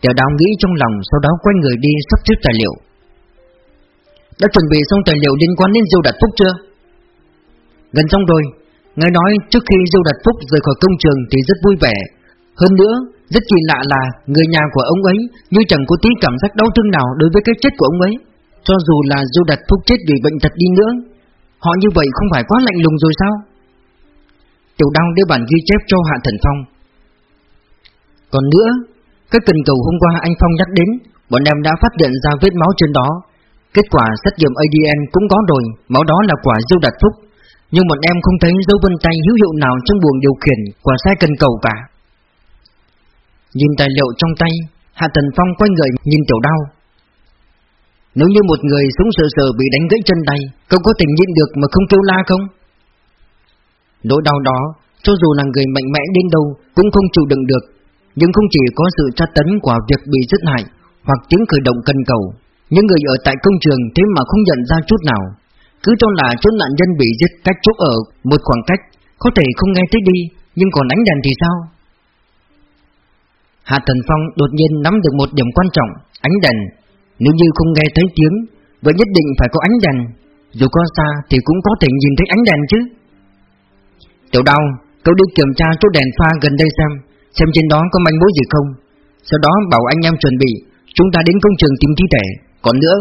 Tiểu đào nghĩ trong lòng Sau đó quay người đi sắp xếp tài liệu Đã chuẩn bị xong tài liệu liên quan đến Diêu Đạt Phúc chưa? Gần xong rồi Nghe nói trước khi Diêu Đạt Phúc rời khỏi công trường thì rất vui vẻ hơn nữa, rất kỳ lạ là người nhà của ông ấy như chẳng có tí cảm giác đau thương nào đối với cái chết của ông ấy. Cho dù là Diêu Đạt phúc chết vì bệnh tật đi nữa, họ như vậy không phải quá lạnh lùng rồi sao? Tiểu đau đưa bản ghi chép cho Hạ Thần Phong. Còn nữa, cái cần cầu hôm qua anh Phong nhắc đến, bọn em đã phát hiện ra vết máu trên đó. Kết quả xét nghiệm ADN cũng có rồi, máu đó là quả diêu đặt phúc. Nhưng bọn em không thấy dấu vân tay hữu hiệu nào trong buồng điều khiển của xe cần cầu cả. Nhìn tài liệu trong tay Hạ thần Phong quay người nhìn tiểu đau Nếu như một người sống sợ sờ bị đánh gãy chân tay Cậu có tình nhịn được mà không kêu la không? Nỗi đau đó Cho dù là người mạnh mẽ đến đâu Cũng không chịu đựng được Nhưng không chỉ có sự tra tấn của việc bị giết hại Hoặc tiếng khởi động cần cầu Những người ở tại công trường thế mà không nhận ra chút nào Cứ cho là chỗ nạn nhân bị giết cách chỗ ở Một khoảng cách Có thể không nghe thấy đi Nhưng còn ánh đèn thì sao? Hạ Thần Phong đột nhiên nắm được một điểm quan trọng, ánh đèn. Nếu như không nghe thấy tiếng, vậy nhất định phải có ánh đèn. Dù có xa thì cũng có thể nhìn thấy ánh đèn chứ. Tiểu đau, cậu đi kiểm tra chỗ đèn pha gần đây xem, xem trên đó có manh mối gì không. Sau đó bảo anh em chuẩn bị, chúng ta đến công trường tìm thi thể. Còn nữa,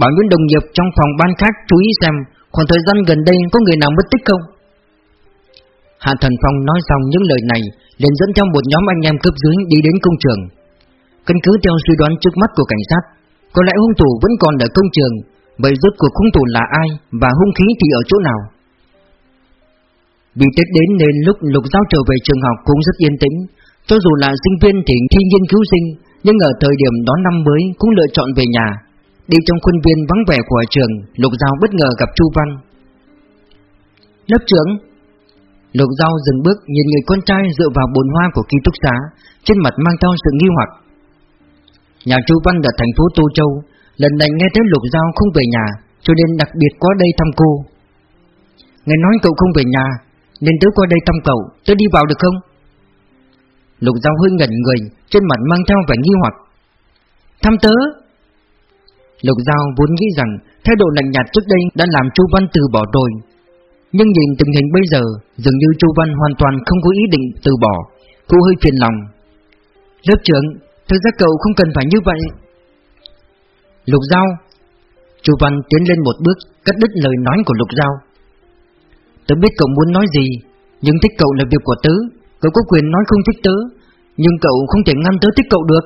bảo những đồng nghiệp trong phòng ban khác chú ý xem, khoảng thời gian gần đây có người nào mất tích không. Hạ Thần Phong nói xong những lời này liền dẫn theo một nhóm anh em cấp dưới đi đến công trường. Căn cứ theo suy đoán trước mắt của cảnh sát, có lẽ hung thủ vẫn còn ở công trường, vậy rốt cuộc hung thủ là ai và hung khí thì ở chỗ nào? Vì Tết đến nên lúc Lục Giao trở về trường học cũng rất yên tĩnh, cho dù là sinh viên thì thi nghiên cứu sinh, nhưng ở thời điểm đón năm mới cũng lựa chọn về nhà. Đi trong khuôn viên vắng vẻ của trường, Lục Giao bất ngờ gặp Chu Văn. Lớp trưởng, Lục Giao dừng bước nhìn người con trai dựa vào bồn hoa của ký túc xá, trên mặt mang theo sự nghi hoặc. Nhà Chu Văn ở thành phố Tô Châu, lần này nghe thấy Lục Giao không về nhà, cho nên đặc biệt qua đây thăm cô. Nghe nói cậu không về nhà, nên tớ qua đây thăm cậu, tớ đi vào được không? Lục Giao hơi ngẩn người, trên mặt mang theo vẻ nghi hoặc. Thăm tớ? Lục Giao vốn nghĩ rằng thái độ lạnh nhạt trước đây đã làm Chu Văn từ bỏ rồi, Nhưng nhìn tình hình bây giờ Dường như Chu Văn hoàn toàn không có ý định từ bỏ Cô hơi phiền lòng Lớp trưởng Thực ra cậu không cần phải như vậy Lục Giao Chu Văn tiến lên một bước Cắt đứt lời nói của Lục Giao Tớ biết cậu muốn nói gì, Nhưng thích cậu là việc của tớ. Cậu có quyền nói không thích tớ, Nhưng cậu không thể ngăn tớ thích cậu được.